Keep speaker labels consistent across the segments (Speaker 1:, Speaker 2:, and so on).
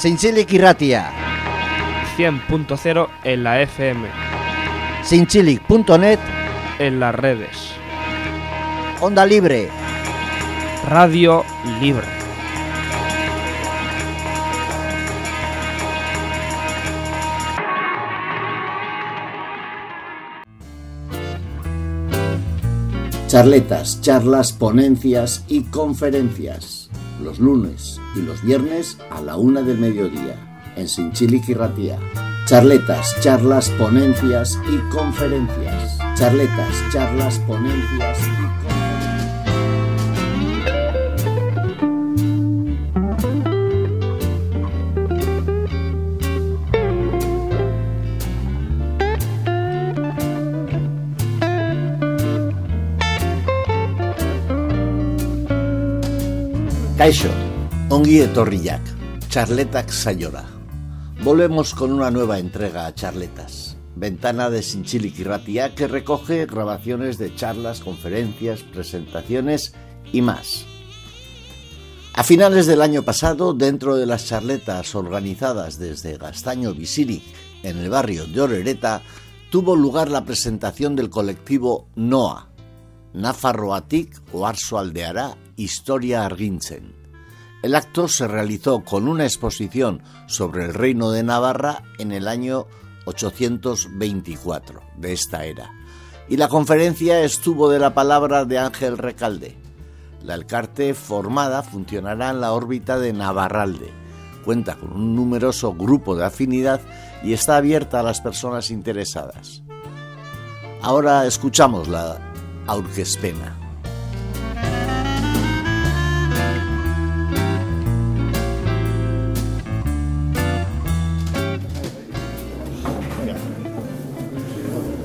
Speaker 1: Zintzilik irratia.
Speaker 2: 100.0 en la FM.
Speaker 1: Zintzilik.net
Speaker 2: En las redes.
Speaker 1: Onda Libre.
Speaker 2: Radio Libre.
Speaker 1: Charletas, charlas, ponencias y conferencias. Los lunes y los viernes a la una del mediodía en Sinchilik y Ratía. Charletas, charlas, ponencias y conferencias. Charletas, charlas, ponencias y Kaixo, ongi etorriak, charletak sayora. Volvemos con una nueva entrega a Charletas, ventana de Ratia que recoge grabaciones de charlas, conferencias, presentaciones y más. A finales del año pasado, dentro de las charletas organizadas desde Gastaño Visiri, en el barrio de Orereta, tuvo lugar la presentación del colectivo NOA, Nafarroatik o Arso Aldeara Historia Argintzen. El acto se realizó con una exposición sobre el reino de Navarra en el año 824 de esta era. Y la conferencia estuvo de la palabra de Ángel Recalde. La Elcarte formada funcionará en la órbita de Navarralde. Cuenta con un numeroso grupo de afinidad y está abierta a las personas interesadas. Ahora escuchamos la Aurquespena.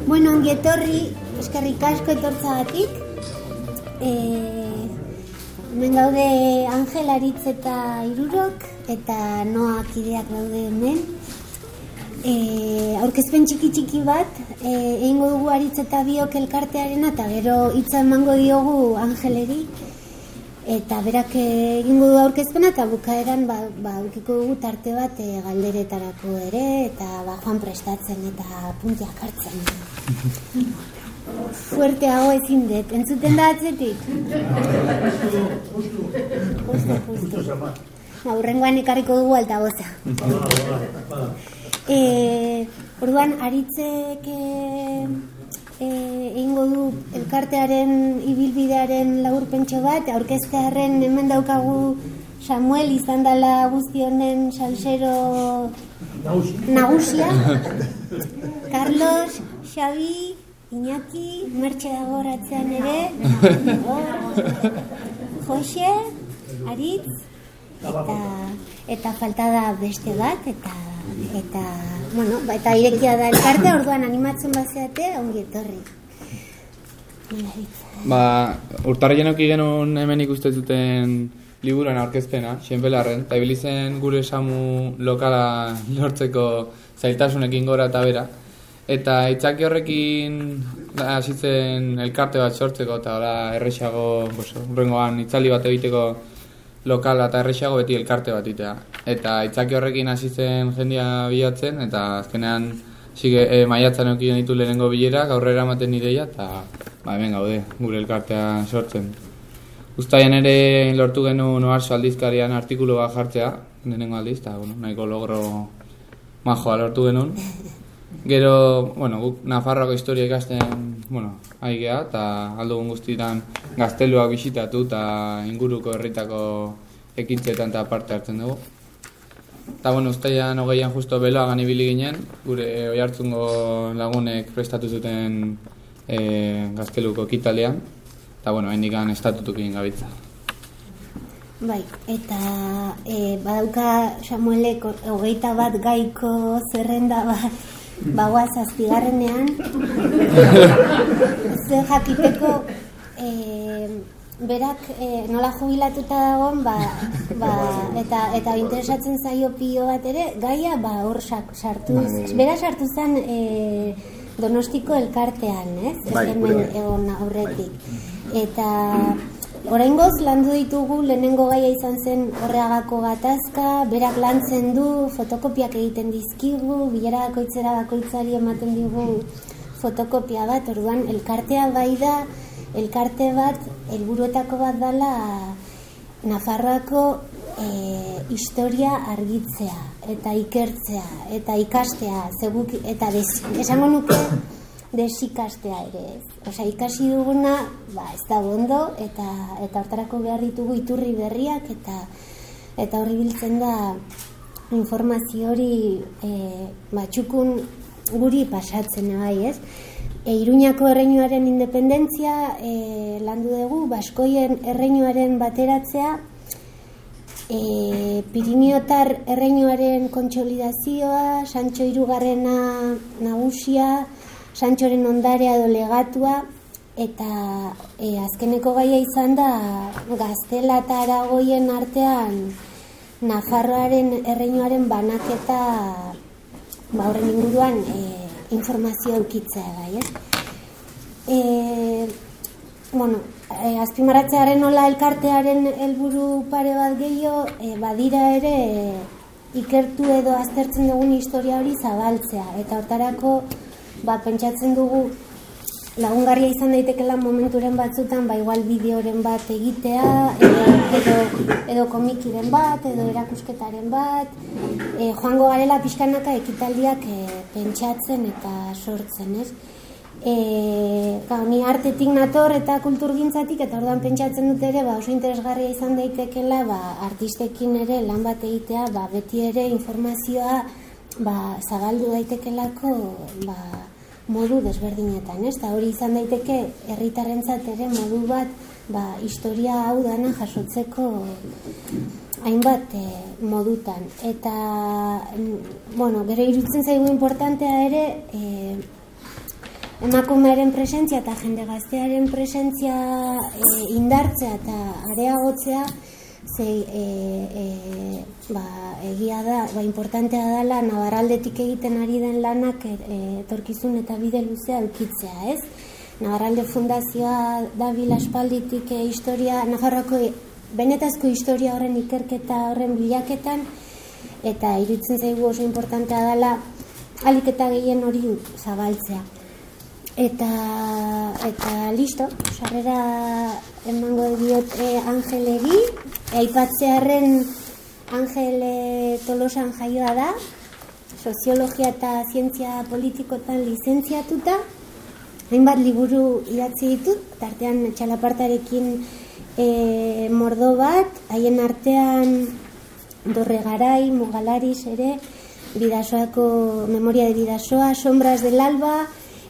Speaker 3: Bueno, ongi etorri, eskerrik asko etortzagatik. E, hemen gaude Angel Aritz eta Irurok, eta Noak ideak daude hemen. E, aurkezpen txiki txiki bat, e, egingo dugu Aritz eta Biok elkartearena, eta gero hitza emango diogu Angeleri. Eta berak egingo du aurkezpena eta bukaeran ba, ba, ukiko dugu tarte bat e, galderetarako ere eta ba, joan prestatzen eta puntiak hartzen. Fuerteago ezin dut, entzuten da atzetik? Justo, justo. Ba, urrengoan ekarriko dugu alta goza. E, orduan, aritzek e, e, egingo du elkartearen ibilbidearen laburpentso bat, aurkeztearen hemen daukagu Samuel izan dela guzti honen salsero nagusia. Carlos, Xavi, Iñaki, Mertxe dago ratzean ere, Jose, Aritz, eta, eta falta da beste bat, eta, eta, bueno, ba, eta irekia da elkarte, orduan animatzen bazeate, ongi etorri.
Speaker 4: Ba, urtarrien auki genuen hemen ikusten zuten liburuan aurkezpena, xenpelarren, eta ibili zen gure esamu lokala lortzeko zailtasunekin gora eta bera. Eta itzaki horrekin da, hasitzen elkarte bat sortzeko eta ora erresago, urrengoan itzali bat egiteko lokala eta erresago beti elkarte bat itea. Eta itzaki horrekin hasi zen jendia bilatzen eta azkenean sige, e, maiatzan eukin ditu lehenengo bilera, aurrera ematen ideia eta ba, hemen gaude gure elkartea sortzen. Uztaian ere lortu genuen oarzo aldizkarian artikulu bat jartzea, lehenengo aldiz, eta bueno, nahiko logro majoa lortu genuen. Gero, bueno, guk Nafarroako historia ikasten, bueno, aigea, eta aldugun guztietan gazteluak bisitatu eta inguruko herritako ekintzetan eta parte hartzen dugu. Eta, bueno, ustaian hogeian justo beloagan ibili ginen, gure oi hartzungo lagunek prestatu zuten e, gazteluko ekitalean, eta, bueno, hain dikan estatutuk egin gabitza.
Speaker 3: Bai, eta e, badauka Samuelek hogeita bat gaiko zerrenda bat bagoaz azpigarrenean ze jakiteko e, berak e, nola jubilatuta dagoen ba, ba, eta, eta interesatzen zaio pio bat ere gaia ba hor sartu bera sartu zen e, donostiko elkartean ez?
Speaker 1: Bai,
Speaker 3: hemen
Speaker 1: bai.
Speaker 3: egon aurretik eta Oraingoz landu ditugu lehenengo gaia izan zen horreagako gatazka, berak lantzen du, fotokopiak egiten dizkigu, bilera bakoitzera bakoitzari ematen digu fotokopia bat, orduan elkartea bai da, elkarte bat, helburuetako bat dala Nafarroako e, historia argitzea eta ikertzea eta ikastea, zeguk, eta des, esango nuke desikastea ere ez. Osa, ikasi duguna, ba, ez da bondo, eta eta hortarako behar ditugu iturri berriak, eta eta horri biltzen da informazio hori e, batxukun guri pasatzen bai, ez? E, Iruñako erreinuaren independentzia e, landu dugu, Baskoien erreinuaren bateratzea, e, Piriniotar erreinuaren kontsolidazioa, Sancho Irugarrena nagusia, Santxoren ondarea dolegatua, eta e, azkeneko gaia izan da gaztela eta aragoien artean Nafarroaren erreinuaren banaketa ba horren inguruan e, informazio eukitzea bai, eh? E, bueno, e, azpimarratzearen nola elkartearen helburu pare bat gehiago, e, badira ere e, ikertu edo aztertzen dugun historia hori zabaltzea. Eta hortarako, ba, pentsatzen dugu lagungarria izan daitekela momenturen batzutan, ba, igual bideoren bat egitea, edo, edo, edo komikiren bat, edo erakusketaren bat, e, joango garela pixkanaka ekitaldiak e, pentsatzen eta sortzen, ez? E, ga, ni artetik nator eta kulturgintzatik eta orduan pentsatzen dut ere ba, oso interesgarria izan daitekela ba, artistekin ere lan bat egitea ba, beti ere informazioa ba, zabaldu daitekelako ba, modu desberdinetan, ez? Ta hori izan daiteke herritarrentzat ere modu bat, ba, historia hau dana jasotzeko hainbat e, modutan. Eta, bueno, gero irutzen zaigu importantea ere, e, emakumearen presentzia eta jende gaztearen presentzia e, indartzea eta areagotzea, ze e, e, ba, egia da, ba, importantea dela nabaraldetik egiten ari den lanak e, etorkizun eta bide luzea eukitzea, ez? Nabaralde fundazioa da bilaspalditik e, historia, Nafarroako benetazko historia horren ikerketa horren bilaketan, eta irutzen zaigu oso importantea dela aliketa gehien hori zabaltzea. Eta, eta listo, sarrera emango diot e, Angeleri, aipatzearen Angel Tolosan jaioa da, soziologia eta zientzia politikotan lizentziatuta, hainbat liburu idatzi ditut, tartean txalapartarekin e, mordo bat, haien artean dorre garai, mugalaris ere, bidasoako memoria de bidasoa, sombras del alba,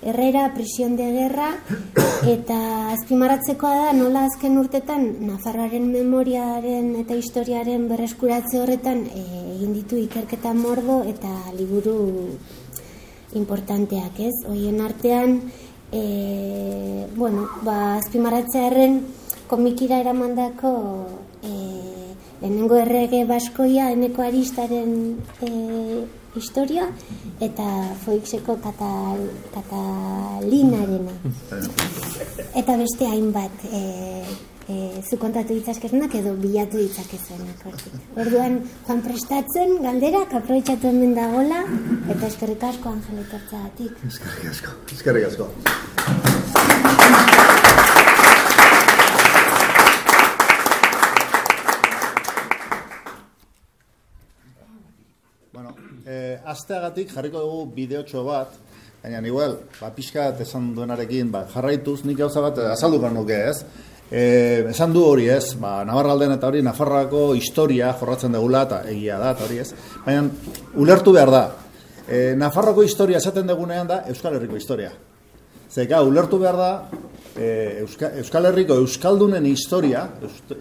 Speaker 3: Herrera, prisión de guerra, eta azpimarratzekoa da nola azken urtetan Nafarraren memoriaren eta historiaren berreskuratze horretan e, egin ditu ikerketa mordo eta liburu importanteak, ez? Hoien artean, e, bueno, ba, azpimarratzearen komikira eramandako e, lehenengo errege baskoia, eneko aristaren e, historia eta foixeko katal, katalinarena. Eta beste hainbat e, e, zu kontatu ditzazkezunak edo bilatu ditzakezunak. Orduan, joan prestatzen, galdera, kaproitzatu hemen dagola, eta eskerrik asko batik.
Speaker 5: Eskerrik asko, eskerrik asko. Eh, asteagatik jarriko dugu bideotxo bat, baina igual, ba, pixka esan duenarekin, ba, jarraituz nik gauza bat eh, azalduko nuke ez. E, esan du hori ez, ba, Navarralden eta hori Nafarroako historia jorratzen degula eta egia da eta hori ez. Baina ulertu behar da, e, Nafarroako historia esaten degunean da Euskal Herriko historia. Zeka, ulertu behar da, e, Euskal Herriko Euskaldunen historia,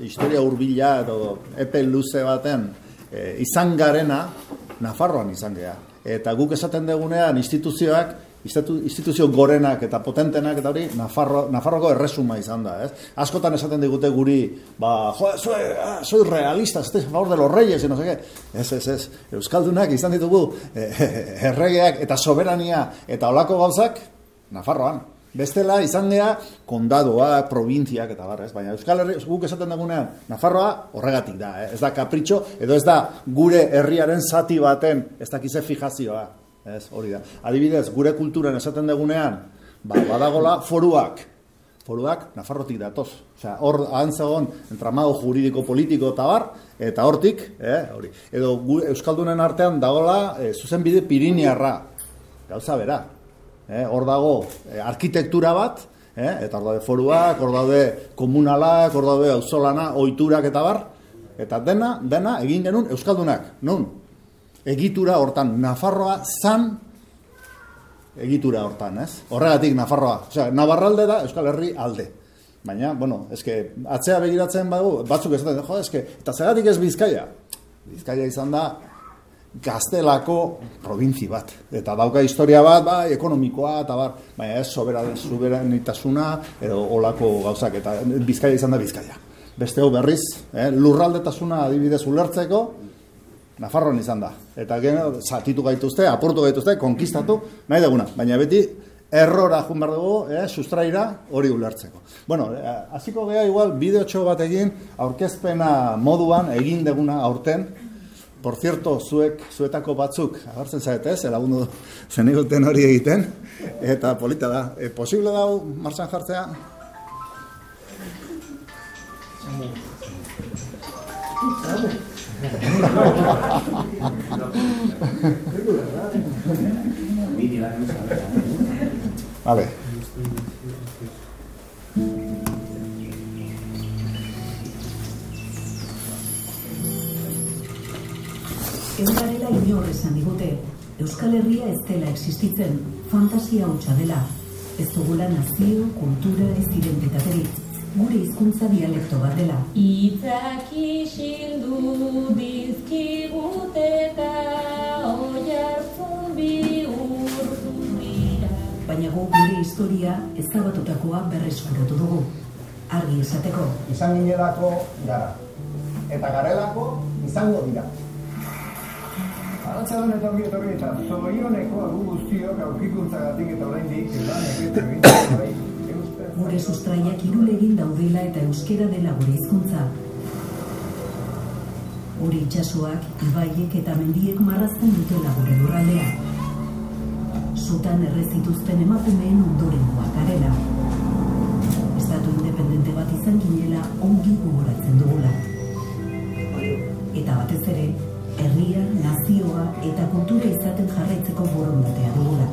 Speaker 5: historia hurbila edo epe luze baten e, izan garena, Nafarroan izan geha. Eta guk esaten degunean instituzioak, instituzio gorenak eta potentenak eta hori Nafarro, Nafarroko erresuma izan da, ez? Askotan esaten digute guri, ba, jo, soy, ah, soy realista, este es favor de los reyes, y no sé qué. Ez, ez, ez. Euskaldunak izan ditugu eh, erregeak eta soberania eta olako gauzak Nafarroan. Bestela izan dira kondadoa, provintziak eta barra, ez? Baina Euskal Herri, guk esaten dagunean, Nafarroa horregatik da, eh? ez da kapritxo, edo ez da gure herriaren zati baten, ez dakize fijazioa, ez? Hori da. Adibidez, gure kulturan esaten dagunean, ba, badagola foruak, foruak Nafarrotik datoz. Osea, hor antzegon entramado juridiko politiko eta bar, eta hortik, eh, hori. Edo gu, Euskaldunen artean dagola eh, zuzen bide Pirinearra. Gauza bera, Eh, hor dago eh, arkitektura bat, eh, eta hor daude foruak, hor daude komunalak, hor daude auzolana, ohiturak eta bar, eta dena, dena egin genuen Euskaldunak, nun? Egitura hortan, Nafarroa zan egitura hortan, ez? Horregatik Nafarroa, osea, Navarralde da Euskal Herri alde. Baina, bueno, eske atzea begiratzen bagu, batzuk esaten, jo, eske, eta zeratik ez Bizkaia? Bizkaia izan da gaztelako provintzi bat. Eta dauka historia bat, bai, ekonomikoa, eta bar, baina ez soberanitasuna, edo olako gauzak, eta bizkaia izan da bizkaia. Beste hau berriz, eh, lurraldetasuna adibidez ulertzeko, Nafarroan izan da. Eta gero, zatitu gaituzte, aportu gaituzte, konkistatu, nahi duguna. Baina beti, errora jun behar dugu, eh, sustraira hori ulertzeko. Bueno, eh, hasiko gea igual, bideotxo bat egin, aurkezpena moduan, egin deguna aurten, Por cierto, zuek, zuetako batzuk, agartzen zaite ez, elagundu zeniguten hori egiten, eta polita da. E, posible dau, martxan jartzea? Vale.
Speaker 6: Euskarela inor esan digute, Euskal Herria ez dela existitzen, fantasia hutsa dela. Ez dugula nazio, kultura, ez identitaterik, gure hizkuntza dialekto bat dela.
Speaker 7: Itzak isildu dizkigute eta oiartzun bi urdu dira.
Speaker 6: Baina gu gure historia ezabatutakoa berreskuratu dugu. Argi esateko,
Speaker 8: izan ginelako gara. Eta garelako izango dira. Arratza eta ongi etorri eta zorioneko agu guztiok aurkikuntzagatik eta oraindik lan egiten egiten bai.
Speaker 6: gure sustraiak irulegin daudela eta euskera dela gure hizkuntza. Hori itxasoak, ibaiek eta mendiek marrazten dutela gure lurraldea. Zutan errezituzten emakumeen ondorengoak garela. Estatu independente bat izan ginela ongi gogoratzen dugula. Eta batez ere, herria, nazioa eta kultura izaten jarraitzeko borondatea dugula.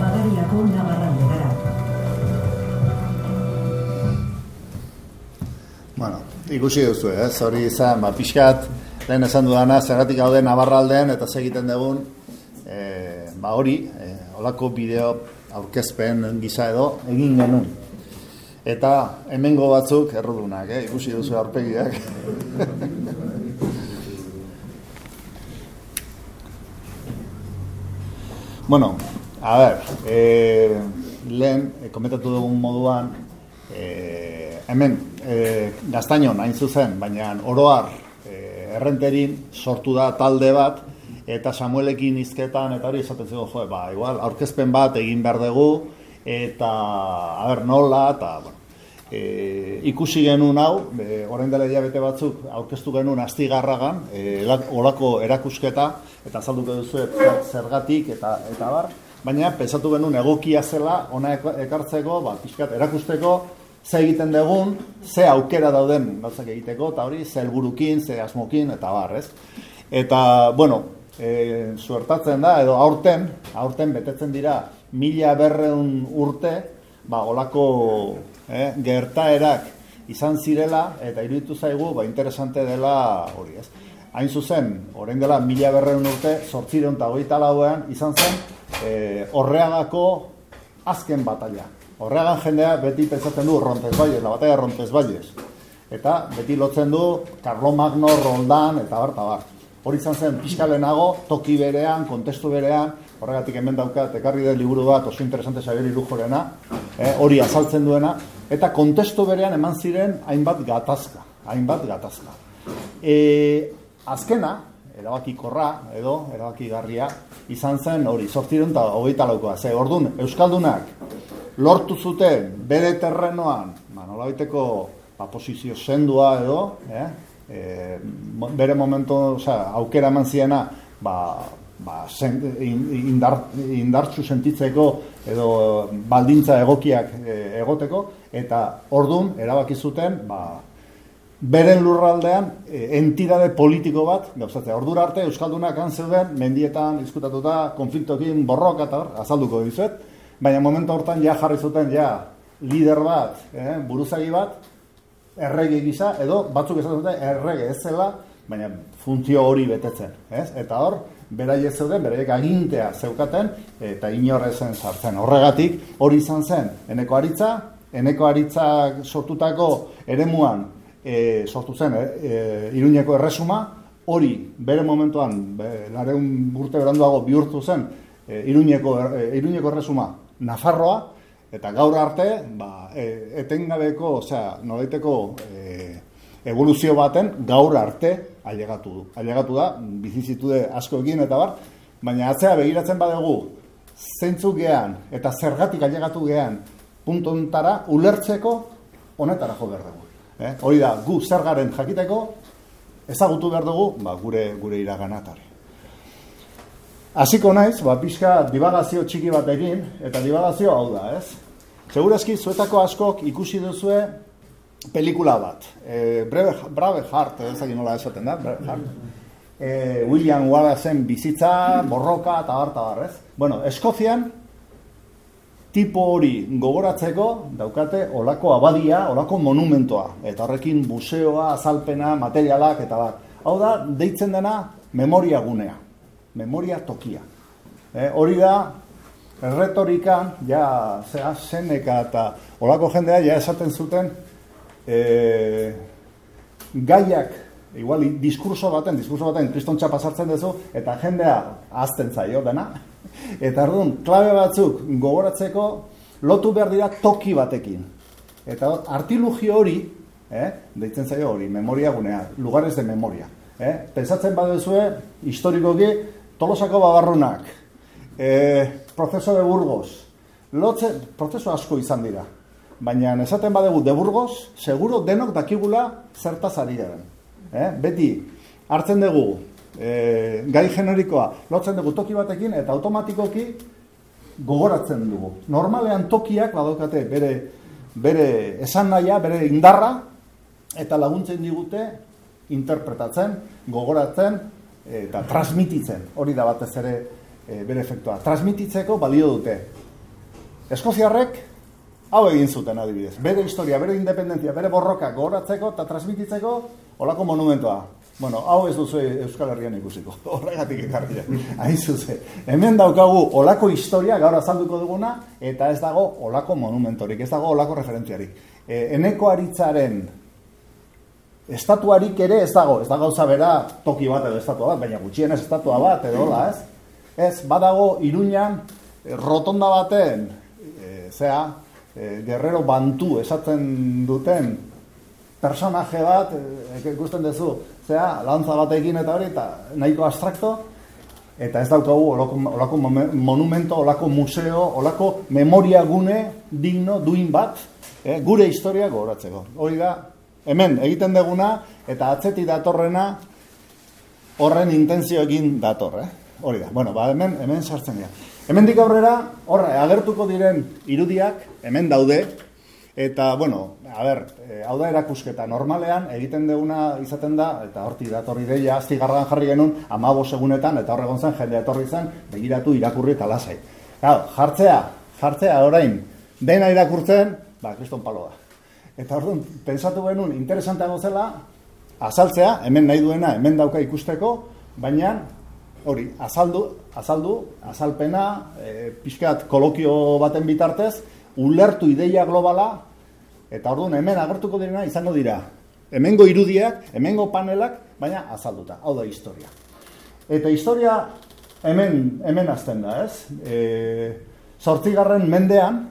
Speaker 6: Bagarilako nabarralde gara.
Speaker 5: Bueno, ikusi duzu, ez? Hori izan, ba, pixkat, lehen esan dudana, zergatik gaude Navarraldean eta segiten dugun, e, ba hori, e, olako bideo aurkezpen gisa edo egin genuen. Eta hemengo batzuk errudunak, eh? ikusi duzu aurpegiak. bueno, a ver, e, lehen, e, komentatu dugun moduan, e, hemen, e, gaztainon hain zuzen, baina oroar e, errenterin sortu da talde bat, eta Samuelekin hizketan eta hori esaten zego, jo, ba, igual, aurkezpen bat egin behar dugu, eta, a ber, nola, eta, bueno, e, ikusi genuen hau, e, orain dela bete batzuk aurkeztu genuen astigarragan, e, olako erakusketa, eta azalduko duzu zergatik, eta, eta bar, baina pensatu genuen egokia zela, ona ekartzeko, ba, pixkat, erakusteko, ze egiten dugun, ze aukera dauden gauzak egiteko, eta hori, ze helburukin, ze asmokin, eta bar, ez? Eta, bueno, e, suertatzen da, edo aurten, aurten betetzen dira mila berreun urte, ba, olako eh, gertaerak izan zirela, eta iruditu zaigu, ba, interesante dela hori ez. Hain zuzen, orain dela mila berreun urte, sortzireun eta goita lauean, izan zen, e, horreagako azken batalla. Horreagan jendea beti pentsatzen du Rontez Valles, la batalla Rontez Valles. Eta beti lotzen du Carlo Magno, Roldan, eta bar, eta bar. Hori izan zen pixkalenago, toki berean, kontestu berean, horregatik hemen daukat, ekarri den liburu bat, oso interesante Xabier Ilujorena, eh, hori azaltzen duena, eta kontestu berean eman ziren hainbat gatazka, hainbat gatazka. E, azkena, erabakikorra edo erabakigarria izan zen hori, sortziren eta hogeita laukoa. Ze, ordun Euskaldunak lortu zuten bere terrenoan, ba, nolabaiteko ba, posizio sendua edo, eh? E, bere momentu, osea, aukera eman ziena, ba, ba, sen, indar, indartzu sentitzeko edo baldintza egokiak e, egoteko, eta ordun erabaki zuten, ba, beren lurraldean e, entidade politiko bat gauzatzea. Ordura arte Euskaldunak han zeuden, mendietan diskutatuta, konfliktokin borroka eta azalduko dizuet, baina momentu hortan ja jarri zuten ja lider bat, eh, buruzagi bat, errege gisa, edo batzuk esaten dute errege ez zela, baina funtzio hori betetzen. Ez? Eta hor, beraiek zeuden, beraiek agintea zeukaten, eta inorrezen sartzen. Horregatik, hori izan zen, eneko aritza, eneko aritzak sortutako eremuan e, sortu zen e, e, Iruñeko erresuma, hori bere momentuan, be, lareun urte beranduago bihurtu zen e, Iruñeko, e, Iruñeko erresuma Nafarroa, eta gaur arte, ba, e, etengabeko, osea, nolaiteko e, evoluzio baten gaur arte ailegatu du. Ailegatu da, bizizitude asko egin eta bar, baina atzea begiratzen badegu zeintzuk gean eta zergatik ailegatu gean puntontara ulertzeko honetara jo behar dugu. Eh? Hori da, gu zer garen jakiteko, ezagutu behar dugu, ba, gure gure iraganatare. Hasiko naiz, ba, pixka divagazio txiki bat egin, eta divagazio hau da, ez? Segurazki, zuetako askok ikusi duzue pelikula bat. E, Brave, Brave Heart, ez nola esaten da, Brave Heart. E, William Wallace'en bizitza, borroka, eta bar, eta bar, ez? Bueno, Eskozian, tipo hori gogoratzeko daukate olako abadia, olako monumentoa. Eta horrekin museoa, azalpena, materialak eta bat. Hau da, deitzen dena memoria gunea. Memoria tokia. E, hori da, erretorikan, ja, zera, seneka eta olako jendea, ja esaten zuten, e, gaiak, igual, diskurso baten, diskurso baten, kristontxa pasartzen duzu, eta jendea azten zaio dena, Eta ardun, klabe batzuk gogoratzeko lotu behar dira toki batekin. Eta artilugio hori, eh, deitzen zaio hori, memoria gunea, lugares de memoria. Eh? Pensatzen badezue, historikoki, tolosako babarrunak, eh, proceso de Burgos, lotze, proceso asko izan dira. Baina esaten badegu de Burgos, seguro denok dakigula zertaz ari Eh? Beti, hartzen dugu, e, gai generikoa lotzen dugu toki batekin eta automatikoki gogoratzen dugu. Normalean tokiak badaukate bere, bere esan nahia, bere indarra eta laguntzen digute interpretatzen, gogoratzen eta transmititzen. Hori da batez ere e, bere efektua. Transmititzeko balio dute. Eskoziarrek hau egin zuten adibidez. Bere historia, bere independentzia, bere borroka gogoratzeko eta transmititzeko olako monumentoa. Bueno, hau ez duzu Euskal Herrian ikusiko. Horregatik ekarri da. Hain zuze. Hemen daukagu olako historia gaur azalduko duguna eta ez dago olako monumentorik, ez dago olako referentziarik. E, eneko aritzaren estatuarik ere ez dago, ez da gauza bera toki bat edo estatua bat, baina gutxien ez estatua bat edo hola, ez? Ez, badago Iruñan rotonda baten, e, zea, e, guerrero bantu esatzen duten personaje bat, e, ikusten duzu, zea, lantza batekin eta hori, eta nahiko abstrakto, eta ez daukagu olako, olako monumento, olako museo, olako memoria gune digno, duin bat, eh, gure historia gogoratzeko. Hori da, hemen egiten deguna, eta atzeti datorrena horren intenzioekin dator, eh? Hori da, bueno, ba, hemen, hemen sartzen dira. Hemen aurrera, horre, agertuko diren irudiak, hemen daude, Eta, bueno, a ber, e, hau da erakusketa, normalean egiten deguna izaten da, eta horti datorri deia, azti garran jarri genuen, amabo segunetan, eta horregon zen, jende etorri zen, begiratu irakurri eta lasai. Gau, jartzea, jartzea, orain, dena irakurtzen, ba, kriston palo da. Eta orduan, pensatu genuen, interesanteago zela, azaltzea, hemen nahi duena, hemen dauka ikusteko, baina, hori, azaldu, azaldu, azalpena, e, pixkat kolokio baten bitartez, ulertu ideia globala, eta orduan hemen agertuko direna izango dira. Hemengo irudiak, hemengo panelak, baina azalduta. Hau da historia. Eta historia hemen, hemen azten da, ez? E, sortzigarren mendean,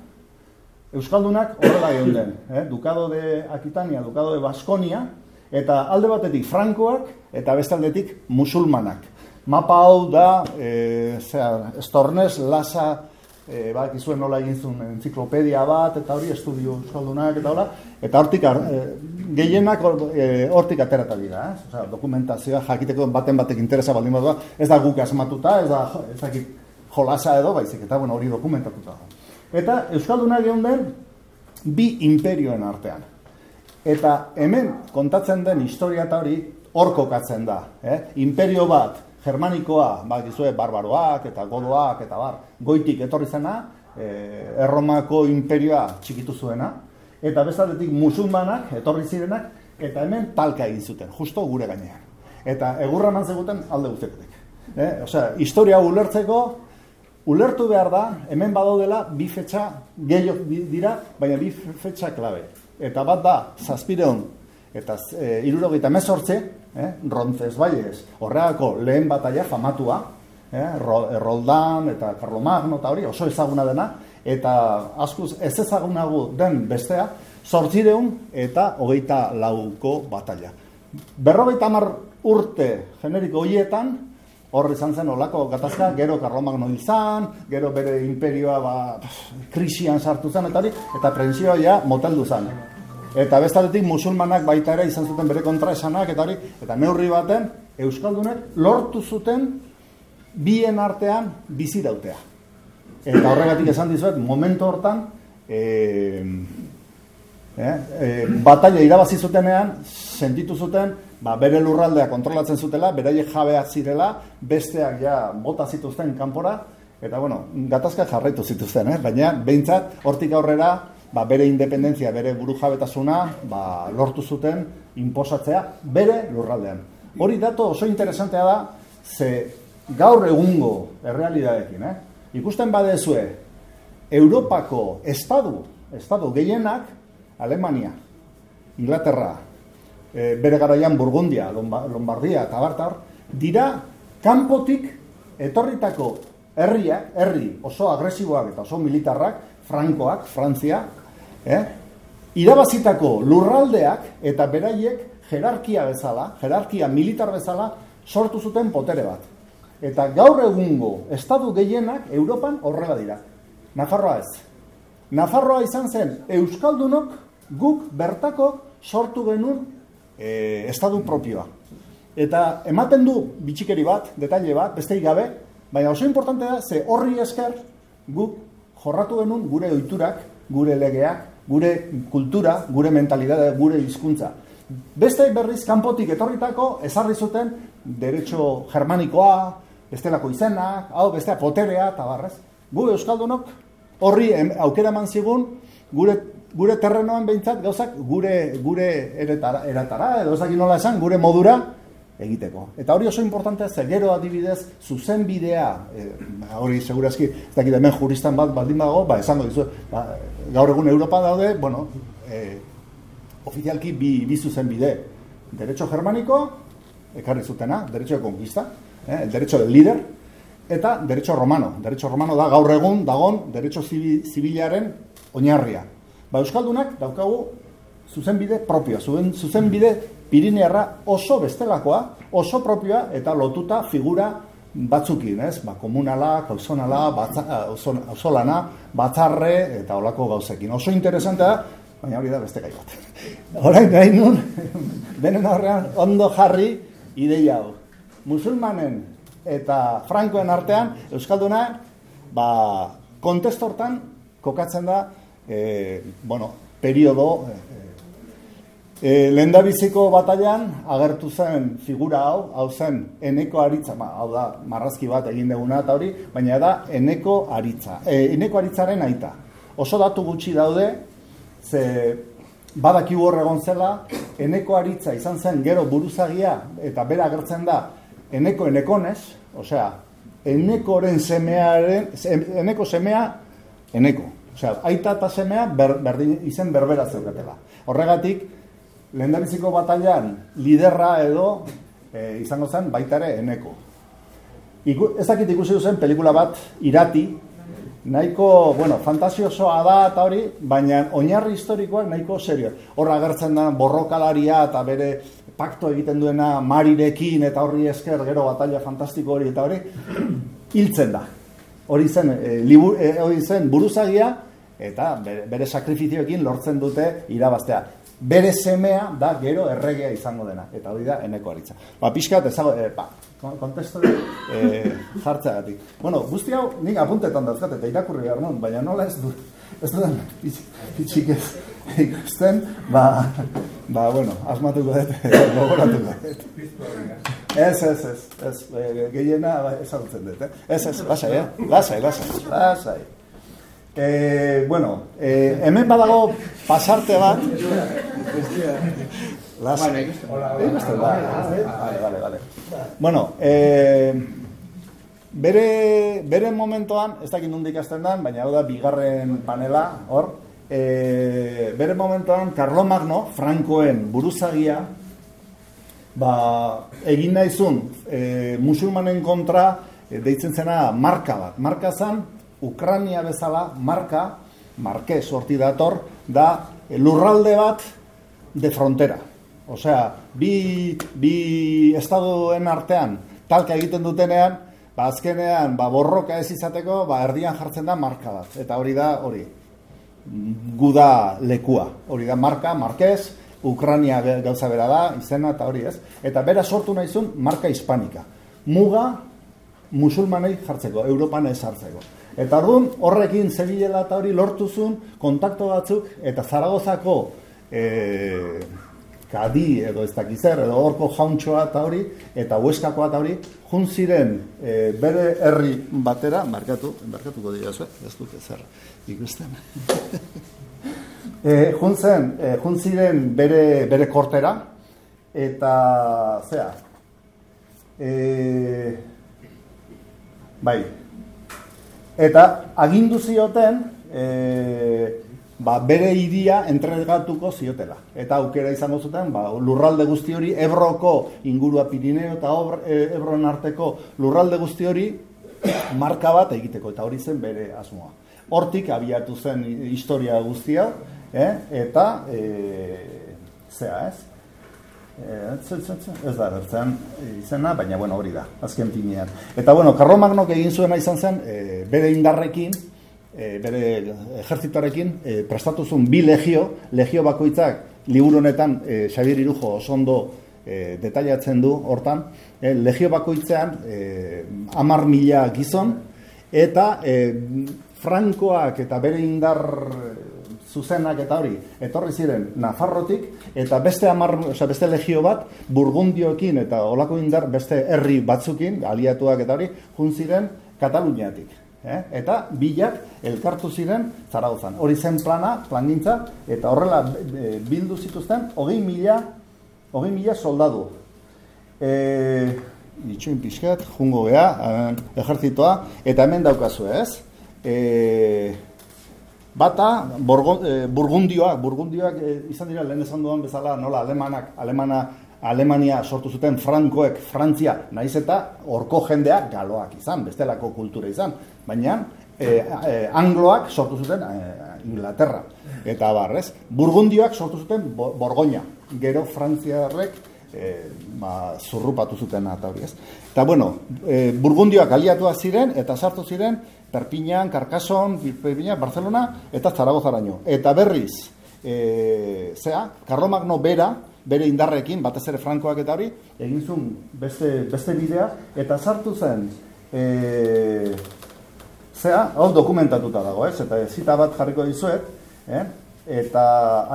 Speaker 5: Euskaldunak horrela geunden, eh? Dukado de Aquitania, Dukado de Baskonia, eta alde batetik frankoak, eta beste aldetik musulmanak. Mapa hau da, e, zera, Estornez, Lasa, e, bak izuen nola egin zuen entziklopedia bat, eta hori estudio euskaldunak, eta hola, eta hortik, e, gehienak hor- e, hortik aterata dira, eh? Osea, dokumentazioa jakiteko baten batek interesa baldin badua, ez da guk asmatuta, ez da, ez dakit jolasa edo, baizik, eta bueno, hori dokumentatuta dago. Eta Euskaldunak geunden bi imperioen artean. Eta hemen kontatzen den historia eta hori hor kokatzen da. Eh? Imperio bat, germanikoa, bat barbaroak eta godoak eta bar, goitik etorri zena, eh, Erromako imperioa txikitu zuena, eta bestaldetik musulmanak etorri zirenak, eta hemen talka egin zuten, justo gure gainean. Eta egurra eman zeguten alde guztetik. Eh? Osea, historia ulertzeko, Ulertu behar da, hemen badaudela bi fetxa gehiago di- dira, baina bi fetxa klabe. Eta bat da, zazpireon, eta e, irurogeita mezortze, eh, Rontzes Baiez, horreako lehen bataia famatua, eh, Ro- Roldan eta Carlomagno eta hori, oso ezaguna dena, eta askuz ez ezagunago den bestea, zortzireun eta hogeita lauko bataia. Berrogeita hamar urte generiko hoietan, hor izan zen olako gatazka, gero Karlomagno hil zan, gero bere imperioa ba, krisian sartu zen eta hori, eta prentsioa ja moteldu zen. Eta bestaldetik musulmanak baita ere izan zuten bere kontraesanak eta hori, eta neurri baten Euskaldunek lortu zuten bien artean bizi dautea. Eta horregatik esan dizuet, momentu hortan, eh, eh, eh, batalla irabazi zutenean, sentitu zuten, ba, bere lurraldea kontrolatzen zutela, beraiek jabeak zirela, besteak ja bota zituzten kanpora, eta bueno, gatazka jarraitu zituzten, eh? baina behintzat hortik aurrera, ba, bere independentzia, bere buru jabetasuna, ba, lortu zuten inposatzea bere lurraldean. Hori dato oso interesantea da, ze gaur egungo errealidadekin, eh? ikusten badezue, Europako estadu, estadu gehienak, Alemania, Inglaterra, e, bere garaian Burgundia, Lomba- Lombardia eta Bartar, dira kanpotik etorritako herriak, herri oso agresiboak eta oso militarrak, frankoak, Frantzia, eh? irabazitako lurraldeak eta beraiek jerarkia bezala, jerarkia militar bezala, sortu zuten potere bat. Eta gaur egungo estadu gehienak Europan horrela dira. Nafarroa ez. Nafarroa izan zen Euskaldunok guk bertako sortu genuen e, estadu propioa. Eta ematen du bitxikeri bat, detaile bat, besteik gabe, baina oso importante da, ze horri esker guk jorratu genuen gure oiturak, gure legeak, gure kultura, gure mentalidade, gure hizkuntza. Beste berriz kanpotik etorritako ezarri zuten derecho germanikoa, bestelako izenak, hau bestea poterea eta barrez. Gu euskaldunok horri aukera eman zigun gure gure terrenoan behintzat gauzak gure gure eretara, eratara edo ez dakit nola esan gure modura egiteko. Eta hori oso importantea ze gero adibidez zuzen bidea, e, hori segurazki ez dakit hemen juristan bat baldin dago, ba esango dizu, ba, gaur egun Europa daude, bueno, e, ofizialki bi, bi zuzen bide. Derecho germaniko, ekarri zutena, derecho de conquista, eh, el derecho del líder, eta derecho romano. Derecho romano da gaur egun dagon derecho zibi- zibilaren oinarria. Ba, Euskaldunak daukagu zuzenbide propioa, zuen zuzenbide Pirinearra oso bestelakoa, oso propioa eta lotuta figura batzukin, ez? Ba, komunala, kauzonala, auzolana, batzarre eta olako gauzekin. Oso interesantea da, baina hori da beste gai bat. Orain nahi nun, benen aurrean ondo jarri ideia hau. Musulmanen eta frankoen artean, Euskalduna, ba, kontesto hortan kokatzen da, e, bueno, periodo, e, E, lehendabiziko batailan agertu zen figura hau, hau zen eneko aritza, ma, hau da marrazki bat egin deguna eta hori, baina da eneko aritza, e, eneko aritzaren aita. Oso datu gutxi daude, ze badakigu hor egon zela, eneko aritza izan zen gero buruzagia eta bera agertzen da eneko enekonez, osea, enekoren semearen, se- eneko semea eneko. Osea, aita eta semea ber, berdin, izen berbera zeukatela. Horregatik, lehendabiziko batailan liderra edo e, izango zen baita ere eneko. Iku, ez dakit ikusi duzen pelikula bat irati, nahiko, bueno, fantasiosoa da eta hori, baina oinarri historikoak nahiko serio. Hor agertzen da borrokalaria eta bere pakto egiten duena marirekin eta horri esker gero batalla fantastiko hori eta hori, hiltzen da. Hori zen, e, libu, e, hori zen buruzagia eta bere, bere sakrifizioekin lortzen dute irabaztea. Bere semea da gero erregea izango dena. Eta hori da eneko aritza. Ba, pixkat, ezago, e, ba, kon- kontestu e, jartzeagatik. Bueno, guzti hau, nik apuntetan dauzkat eta irakurri behar nun, baina nola ez du, ez du pitxik ez ikusten, ba, ba, bueno, asmatuko dut, gogoratuko dut. Ez, ez, ez, ez, e, gehiena ezagutzen dut, eh? Ez, ez, lasai, eh? Lasai, lasai, lasai. E, bueno, e, hemen badago pasarte bat. Lasai. Ikusten da. Vale, vale, vale. Bueno, e, bere, bere momentoan, ez dakit nondik hasten dan, baina hau da bigarren panela, hor, e, bere momentoan, Carlomagno, Frankoen buruzagia, ba, egin nahizun e, musulmanen kontra e, deitzen zena marka bat. Marka zan, Ukrania bezala, marka, marke sorti dator, da e, lurralde bat de frontera. Osea, bi, bi estaduen artean talka egiten dutenean, ba, azkenean ba, borroka ez izateko, ba, erdian jartzen da marka bat. Eta hori da, hori, guda lekua. Hori da marka, markez, Ukrania gauza bera da, izena eta hori ez. Eta bera sortu nahizun marka hispanika. Muga musulmanei jartzeko, Europan ez hartzeko. Eta orduan horrekin zebilela eta hori lortuzun kontakto batzuk eta Zaragozako e, kadi edo ez dakiz zer, edo horko jauntxoa eta hori, eta hueskakoa eta hori, jun ziren e, bere herri batera, markatu, markatuko dira zuen, ez dut zer ikusten. e, jun zen, e, jun ziren bere, bere kortera, eta, zea, e, bai, eta agindu zioten, e, ba, bere iria entregatuko ziotela. Eta aukera izango zuten, ba, lurralde guzti hori, Ebroko ingurua Pirineo eta Obr- e, Ebron arteko lurralde guzti hori marka bat egiteko, eta hori zen bere asmoa. Hortik abiatu zen historia guztia, eh? eta e, zea ez? Eh, ez, da bertzen izena, baina bueno, hori da, azken finean. Eta bueno, Karlomagnok egin zuena izan zen, e, bere indarrekin, e, bere ejertzitoarekin, e, prestatu zuen bi legio, legio bakoitzak, liburu honetan e, Xabier Irujo oso ondo e, detailatzen du hortan, e, legio bakoitzean e, amar mila gizon, eta e, Frankoak eta bere indar zuzenak eta hori, etorri ziren Nafarrotik, eta beste amar, osea, beste legio bat, Burgundioekin eta olako indar beste herri batzukin, aliatuak eta hori, ziren Kataluniatik. Eh? Eta bilak elkartu ziren Zaragozan. Hori zen plana, plangintza, eta horrela e, bildu zituzten hogei mila, hogei mila soldadu. E, itxuin pixkat, jungo gea, eh, ejertzitoa, eta hemen daukazu ez. E, Bata, borgo, e, burgundioak, burgundioak e, izan dira lehen esan dudan bezala, nola alemanak, alemana, Alemania sortu zuten frankoek, Frantzia, naiz eta horko jendeak galoak izan, bestelako kultura izan, baina e, e, angloak sortu zuten e, Inglaterra, eta barrez, burgundioak sortu zuten Bo- Borgoña, gero Frantziarrek e, ba, zurrupatu zuten eta hori ez. Eta bueno, e, burgundioak aliatuak ziren eta sartu ziren Perpiñan, Carcason, Perpiñan, Barcelona eta Zaragozaraino. Eta berriz, e, zea, Karlomagno bera, bere indarrekin, batez ere frankoak eta hori, egin zuen beste, beste bidea, eta sartu zen, e, zea, hau dokumentatuta dago, ez? Eta zita bat jarriko dizuet, eh? eta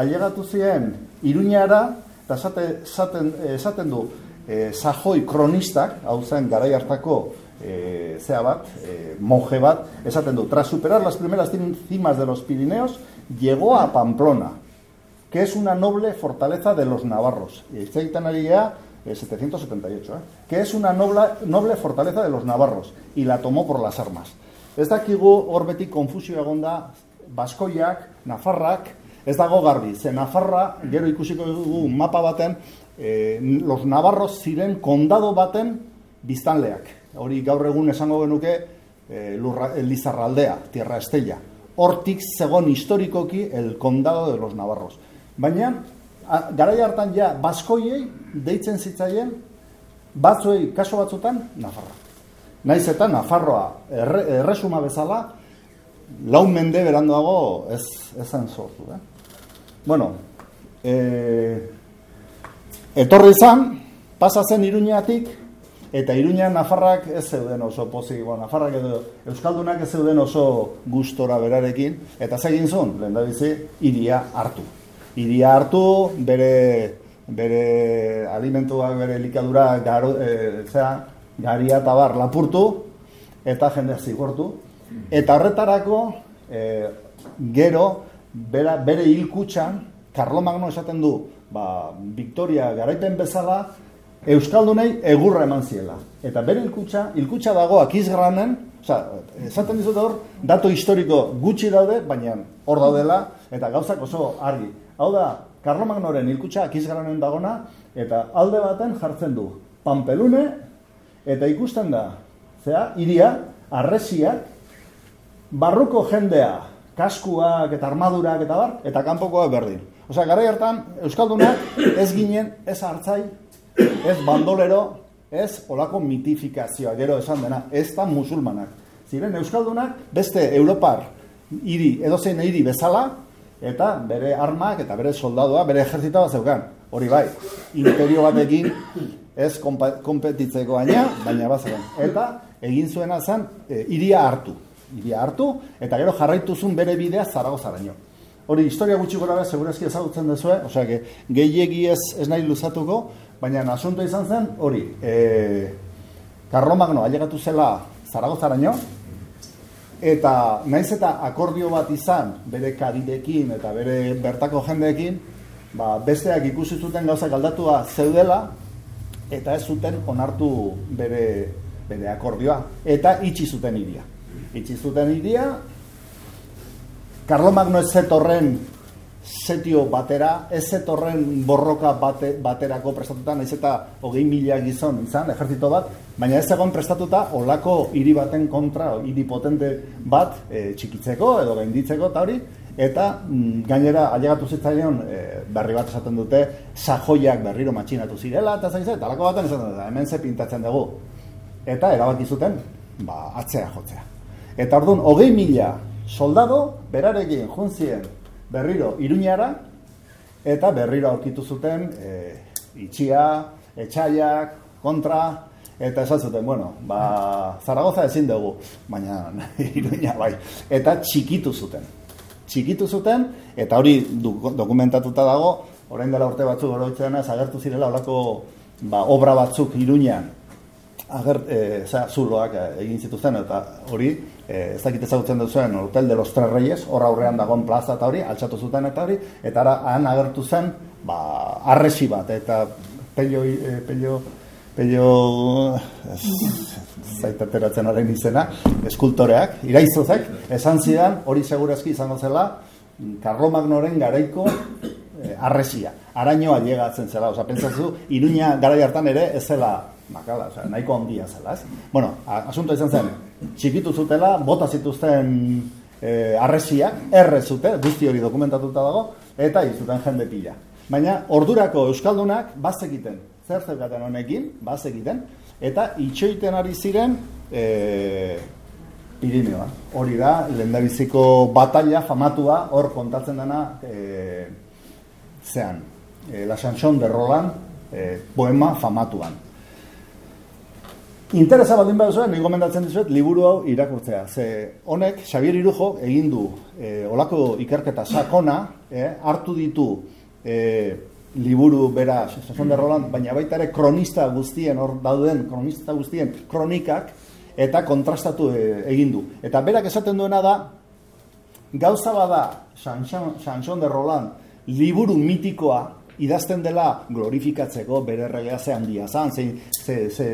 Speaker 5: ailegatu ziren Iruñara, eta esate, esaten, esaten du, e, Sajoi kronistak, hau zen garai hartako e, zea bat, e, monje bat, esaten du, tras superar las primeras cimas de los Pirineos, llegó a Pamplona, que es una noble fortaleza de los navarros. Y ari gea, eh, 778, eh, que es una noble, noble fortaleza de los navarros, y la tomó por las armas. Ez dakigu hor beti konfusio egon da, Baskoiak, Nafarrak, ez dago garbi, ze Nafarra, gero ikusiko dugu mapa baten, eh, los navarros ziren kondado baten biztanleak. Hori gaur egun esango genuke, e, Lizarraldea, Tierra Estella. Hortik zegon historikoki el condado de los Navarros. Baina, garai hartan ja, baskoiei deitzen zitzaien, batzuei, kaso batzutan, Nafarra. Naiz eta Nafarroa erre, erresuma bezala, lau mende beranduago ez, ezan sortu. Eh? Bueno, e, etorri izan, pasa zen Iruñatik, eta Iruñan Nafarrak ez zeuden oso pozik, bueno, Nafarrak edo Euskaldunak ez zeuden oso gustora berarekin, eta zegin zuen, lehen da bizi, iria hartu. Iria hartu, bere, bere alimentuak, bere likadura, garo, e, zera, garia eta bar lapurtu, eta jende zigortu. Eta horretarako, e, gero, bera, bere hilkutxan, Karlomagno esaten du, ba, Victoria garaipen bezala, Euskaldunei egurra eman ziela. Eta bere ilkutsa, ilkutsa dago akizgranen, oza, esaten dizut hor, dato historiko gutxi daude, baina hor daudela, eta gauzak oso argi. Hau da, Karlomagnoren ilkutsa akizgranen dagona, eta alde baten jartzen du. Pampelune, eta ikusten da, zera, iria, arresiak, barruko jendea, kaskuak eta armadurak eta bar, eta kanpokoa berdin. Osea, gara hartan, Euskaldunak ez ginen, ez hartzai, ez bandolero, ez olako mitifikazioa, gero esan dena, ez da musulmanak. Ziren, Euskaldunak beste Europar hiri, edozein hiri bezala, eta bere armak eta bere soldadoa, bere ejertzitoa zeukan. Hori bai, imperio batekin ez kompetitzeko baina, baina bazen. Eta egin zuena zen, e, iria hartu. Iria hartu, eta gero jarraituzun bere bidea zaragozaraino. Hori, historia gutxi gora behar, segurazki ezagutzen dezue, osea, gehiegi ez, ez nahi luzatuko, baina asunto izan zen, hori, e, Karlomagno ailegatu zela Zaragozaraino, eta naiz eta akordio bat izan, bere karidekin eta bere bertako jendeekin, ba, besteak ikusi zuten gauzak aldatua zeudela, eta ez zuten onartu bere, bere akordioa, eta itxi zuten iria. Itxi zuten iria, Karlomagno ez zetorren setio batera, ez zetorren borroka bate, baterako prestatuta, naiz eta hogei mila gizon izan, ejertzito bat, baina ez egon prestatuta olako hiri baten kontra, hiri potente bat e, txikitzeko edo gainditzeko eta hori, eta mm, gainera ailegatu zitzaileon e, berri bat esaten dute, sajoiak berriro matxinatu zirela, eta zain eta alako baten esaten dute, hemen ze pintatzen dugu. Eta erabaki zuten, ba, atzea jotzea. Eta orduan, hogei mila soldado, berarekin juntzien berriro iruñara, eta berriro aurkitu zuten e, itxia, etxaiak, kontra, eta esan zuten, bueno, ba, Zaragoza ezin dugu, baina iruña bai, eta txikitu zuten. Txikitu zuten, eta hori dokumentatuta dago, orain dela urte batzuk oroitzen agertu zirela olako ba, obra batzuk iruñan, ager, e, zuloak egin zituzten, eta hori eh, ez dakit ezagutzen duzuen Hotel de los Tres Reyes, hor aurrean dagoen plaza eta hori, altxatu zuten eta hori, eta ara, han agertu zen, ba, arresi bat, eta pello, e, pello, pello, zaitateratzen haren izena, eskultoreak, iraizozek, esan zidan, hori segurazki izango zela, Karlomagnoren garaiko e, arresia. Arañoa llegatzen zela, oza, pentsatzu, iruña garai hartan ere ez zela makala, oza, nahiko handia zela, ez? Bueno, asunto izan zen, txikitu zutela, bota zituzten e, arresiak, erre zute, guzti hori dokumentatuta dago, eta izuten jende pila. Baina, ordurako Euskaldunak bazekiten, zer zeukaten honekin, bazekiten, eta itxoiten ari ziren e, Pirineoa. Hori da, lehendabiziko batalla famatua, hor kontatzen dena, e, zean, e, La Chanson de Roland, e, poema famatuan. Interesa baldin bat zuen, nik gomendatzen dizuet, liburu hau irakurtzea. Ze honek, Xavier Irujo, egin du e, olako ikerketa sakona, e, hartu ditu e, liburu bera, Sazon de Roland, baina baita ere kronista guztien, hor dauden kronista guztien kronikak, eta kontrastatu e, egin du. Eta berak esaten duena da, gauza bada, Sanchon de Roland, liburu mitikoa, idazten dela glorifikatzeko bere regea ze handia zan, ze, ze, ze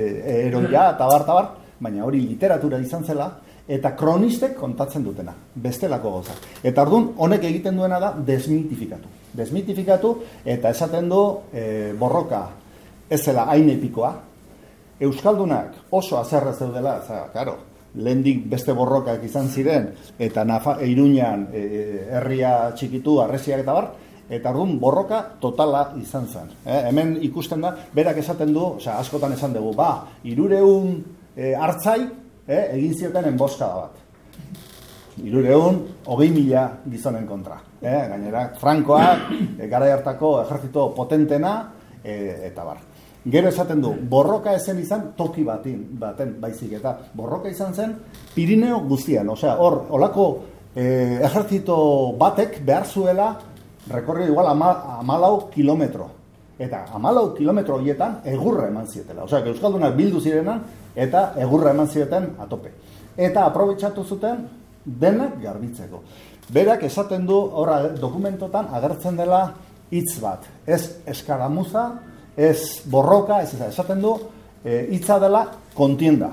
Speaker 5: eroia, tabar, tabar, baina hori literatura izan zela, eta kronistek kontatzen dutena, bestelako goza. Eta ordun honek egiten duena da desmitifikatu. Desmitifikatu eta esaten du e, borroka ez zela hain epikoa, Euskaldunak oso azerra zeudela, za, karo, lehendik beste borrokak izan ziren, eta Nafa, Iruñan e, herria txikitu, arresiak eta bar, eta orduan borroka totala izan zen. Eh? Hemen ikusten da, berak esaten du, osea, askotan esan dugu, ba, irureun e, hartzai, eh, egin zioten enboskada bat. Irureun, hogei mila gizonen kontra. Eh? Gainera, Frankoak, e, gara hartako ejertzito potentena, e, eta bar. Gero esaten du, borroka ezen izan toki batin, baten baizik eta borroka izan zen Pirineo guztian, osea, hor, olako e, ejertzito batek behar zuela rekorri igual ama, amalau kilometro. Eta amalau kilometro horietan egurra eman zietela. Osea, Euskaldunak bildu zirenan eta egurra eman zieten atope. Eta aprobetsatu zuten denak garbitzeko. Berak esaten du, horra dokumentotan agertzen dela hitz bat. Ez eskaramuza, ez borroka, ez esaten du, e, hitza dela kontienda.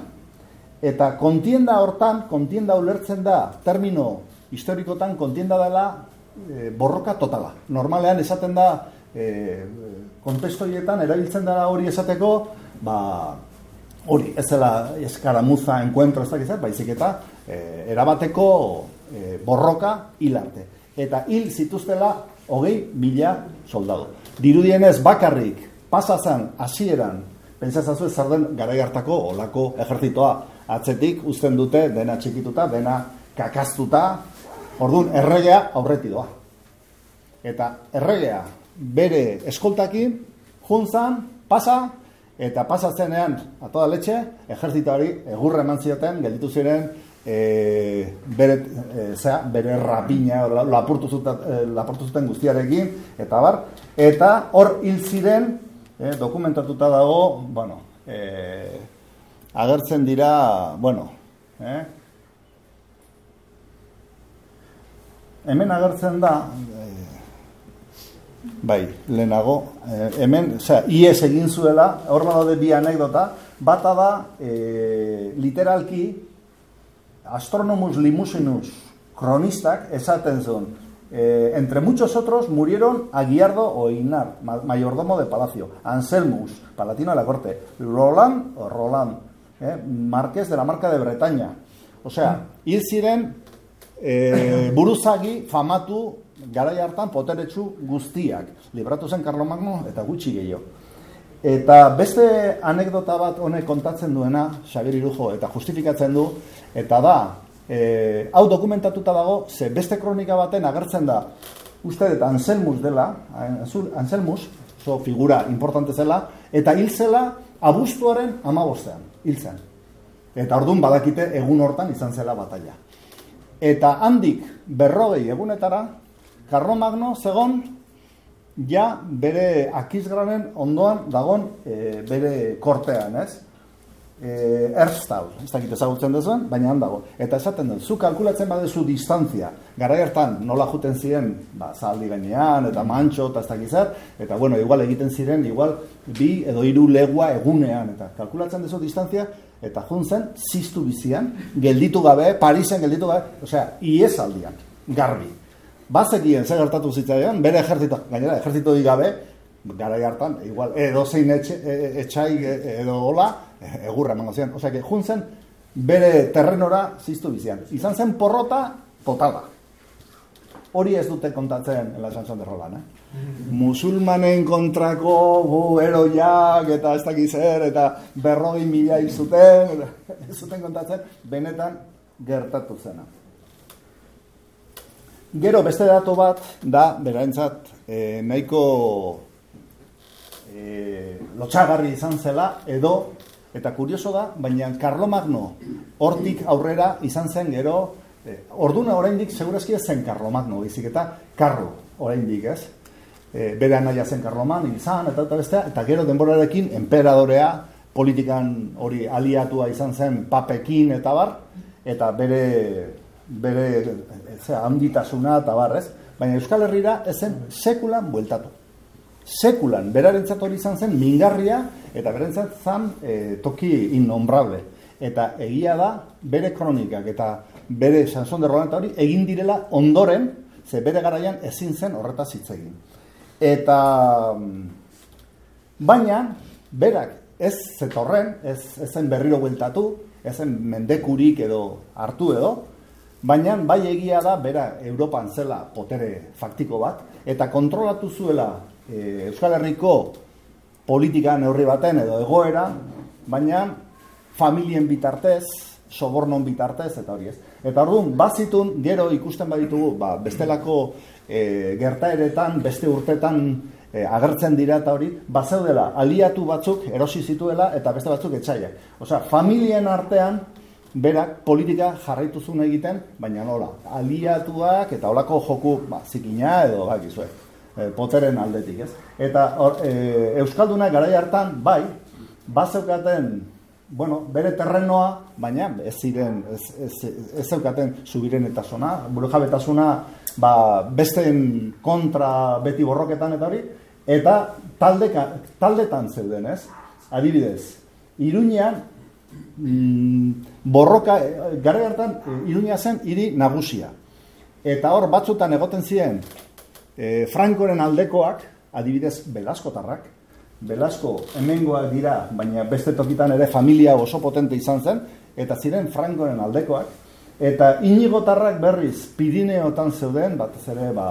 Speaker 5: Eta kontienda hortan, kontienda ulertzen da, termino historikotan kontienda dela e, borroka totala. Normalean esaten da, e, kontesto horietan, erabiltzen dela hori esateko, ba, hori, ez dela eskaramuza enkuentro ez dakizat, baizik eta e, erabateko e, borroka hilarte. Eta hil zituztela hogei mila soldado. Dirudienez bakarrik pasazan hasieran pentsatzen zer den garai hartako olako ejertzitoa atzetik uzten dute dena txikituta, dena kakaztuta. Ordun erregea aurreti doa. Eta erregea bere eskoltakin juntzan pasa eta pasatzenean a toda leche ejertzitoari egurra eman zioten gelditu ziren e, bere, e, zera, bere rapina lapurtu zuten, e, lapurtu zuten guztiarekin eta bar eta hor hil ziren eh, dokumentatuta dago, bueno, eh, agertzen dira, bueno, eh, hemen agertzen da, eh, bai, lehenago, eh, hemen, osea, IES egin zuela, hor daude bi anekdota, bata da, eh, literalki, astronomus limusinus kronistak esaten zuen, Eh, entre muchos otros murieron Aguiardo o Inar, mayordomo de palacio, Anselmus, palatino de la corte, Roland o Roland, eh, marqués de la marca de Bretaña. O sea, hil ziren eh, buruzagi famatu garai hartan poteretsu guztiak. Libratu zen Magno eta gutxi gehiago. Eta beste anekdota bat honek kontatzen duena, Xabier Irujo, eta justifikatzen du, eta da, e, hau dokumentatuta dago, ze beste kronika baten agertzen da, uste dut Anselmus dela, Anselmus, so figura importante zela, eta hil zela abuztuaren amabostean, hil zen. Eta orduan badakite egun hortan izan zela batalla. Eta handik berrogei egunetara, Karlo Magno zegon ja bere akizgranen ondoan dagon e, bere kortean, ez? eh, Erstal, ez dakit ezagutzen duzuen, baina handago. Eta esaten dut, zu kalkulatzen badezu distantzia, gara hartan nola juten ziren, ba, zaldi gainean, eta mantxo, eta ez dakizat, eta bueno, igual egiten ziren, igual bi edo hiru legua egunean, eta kalkulatzen duzu distantzia, eta juntzen, ziztu bizian, gelditu gabe, Parisen gelditu gabe, osea, ies aldian, garbi. Bazekien, zer gertatu zitzaidan, bere ejertzito, gainera, ejertzito gabe, gara hartan, igual, edo zein etxe, e, e, etxai e, edo hola, egurra emango zian. Osea, juntzen bere terrenora ziztu bizian. Izan zen porrota totala. Hori ez dute kontatzen la Sanson de Roland, eh? Musulmanen kontrako gu eroiak eta ez dakiz zer, eta berrogin mila izuten, zuten kontatzen, benetan gertatu zena. Gero beste dato bat da, beraintzat, eh, nahiko eh, lotxagarri izan zela, edo Eta kurioso da, baina Carlo Magno hortik aurrera izan zen gero, eh, orduna oraindik segurazki ez zen Carlo Magno, bizik eta Carlo oraindik ez. Eh, bere anaia zen Carlo Magno izan, eta, eta, bestea, eta gero denborarekin emperadorea politikan hori aliatua izan zen papekin eta bar, eta bere, bere zera, handitasuna eta bar, ez? Baina Euskal Herrira ezen sekulan bueltatu. Sekulan, berarentzat hori izan zen mingarria, eta berentzat zan e, toki innombrable. Eta egia da, bere kronikak eta bere Sanson de Rolanta hori egin direla ondoren, ze bere garaian ezin zen horretaz hitz egin. Eta mm, baina, berak ez zetorren, ez, ez zen berriro bueltatu, ezen mendekurik edo hartu edo, baina bai egia da, bera, Europan zela potere faktiko bat, eta kontrolatu zuela e, Euskal Herriko politika neurri baten edo egoera, baina familien bitartez, sobornon bitartez, eta hori ez. Eta orduan, bazitun, gero ikusten baditugu, ba, bestelako e, gertaeretan, beste urtetan e, agertzen dira eta hori, bazeudela, aliatu batzuk erosi zituela eta beste batzuk etxaiak. Osea, familien artean, berak politika jarraitu zuen egiten, baina nola, aliatuak eta olako joku ba, zikina edo bakizue, e, poteren aldetik, ez? Eta or, e, Euskalduna garai hartan, bai, bazeukaten bueno, bere terrenoa, baina ez ziren, ez, ez, ez zeukaten subirenetasuna, burujabetasuna, ba, besteen kontra beti borroketan eta hori, eta taldeka, taldetan zeuden, ez? Adibidez, Iruñean, mm, borroka, eh, gara hartan, eh, Iruña zen hiri nagusia. Eta hor batzutan egoten ziren, e, Frankoren aldekoak, adibidez, Belaskotarrak, Belasko hemengoak dira, baina beste tokitan ere familia oso potente izan zen, eta ziren Frankoren aldekoak, eta inigotarrak berriz Pirineotan zeuden, batez ere, ba,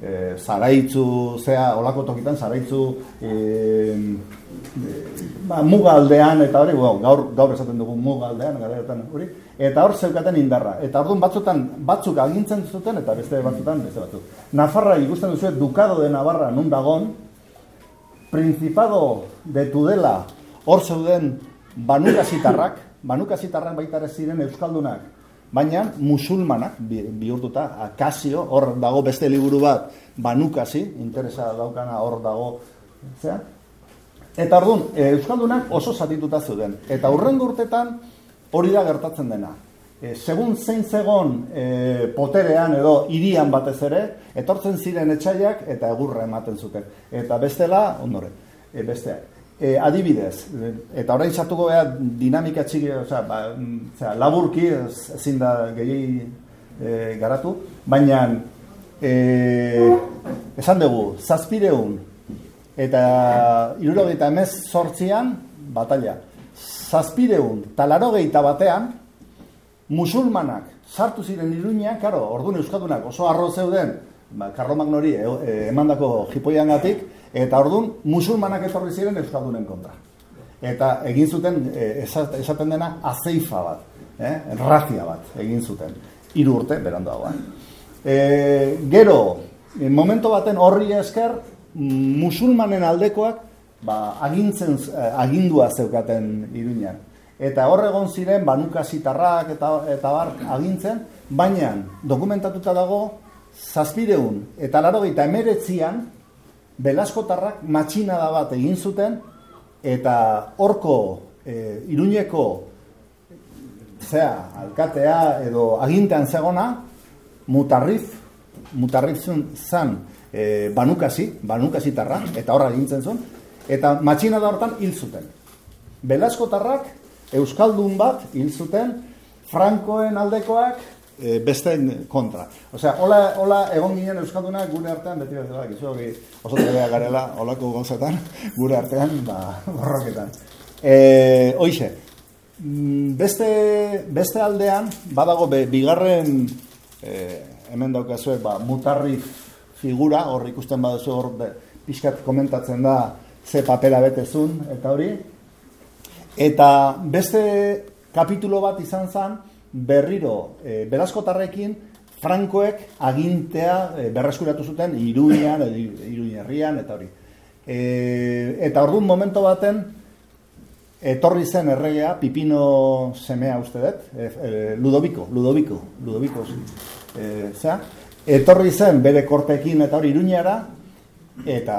Speaker 5: e, zaraitzu, zea, olako tokitan, zaraitzu, e, e, ba, mugaldean, eta hori, wow, gaur, gaur esaten dugu mugaldean, gara hori, eta hor zeukaten indarra. Eta orduan batzutan, batzuk agintzen zuten, eta beste batzutan, beste batzuk. Nafarra ikusten duzu, Dukado de Navarra nun dagon, Principado de Tudela hor zeuden banukasitarrak, banukasitarrak baita ere ziren euskaldunak, baina musulmanak bi- bihurtuta, akasio, hor dago beste liburu bat, banukasi, interesa daukana hor dago, zea? Eta orduan, euskaldunak oso zatituta zeuden. Eta hurrengo urtetan hori da gertatzen dena. E, segun zein zegon e, poterean edo hirian batez ere, etortzen ziren etxaiak eta egurra ematen zuten. Eta bestela, ondore, e, besteak. E, adibidez, eta orain sartuko bea dinamika txiki, osea, ba, mm, zera, laburki ez, ezin da gehi e, garatu, baina e, esan dugu, zazpireun eta irurogeita emez sortzian, batalla, zazpireun talarogeita batean, musulmanak sartu ziren iruña, karo, orduan euskaldunak oso arro zeuden, ba, Karlo Magnori e, e, emandako jipoiangatik, eta orduan musulmanak etorri ziren euskaldunen kontra. Eta egin zuten, e, esat- esaten dena, azeifa bat, eh? razia bat egin zuten. Hiru urte, beranduagoan. E, gero, momento baten horri esker, musulmanen aldekoak, ba, agintzen, eh, agindua zeukaten iruñan. Eta hor egon ziren banukasitarrak eta, eta bar agintzen, baina dokumentatuta dago zazpireun eta larogeita emeretzian Belaskotarrak matxinada bat egin zuten eta horko e, iruñeko zea, alkatea edo agintean zegona mutarrif mutarrif zun zan e, banukasi, banukasitarra eta horra agintzen zuen eta matxinada hortan hil zuten. Belaskotarrak euskaldun bat hil zuten Frankoen aldekoak e, besteen kontra. Osea, hola, hola egon ginen euskaldunak gure artean beti beti beti izu hori oso trebea garela holako gauzetan gure artean ba, borroketan. E, hoixe, mm, beste, beste aldean badago be, bigarren e, hemen daukazue ba, mutarri figura, hor ikusten baduzu hor be, pixkat komentatzen da ze papera betezun eta hori, Eta beste kapitulo bat izan zen, berriro, e, Belaskotarrekin, Frankoek agintea e, berreskuratu zuten Iruñan, edo Iruña herrian, eta hori. E, eta orduan momento baten, etorri zen erregea, Pipino semea uste dut, e, e, Ludoviko, Ludoviko, Ludoviko, e, zera, etorri zen bere kortekin eta hori Iruñara, eta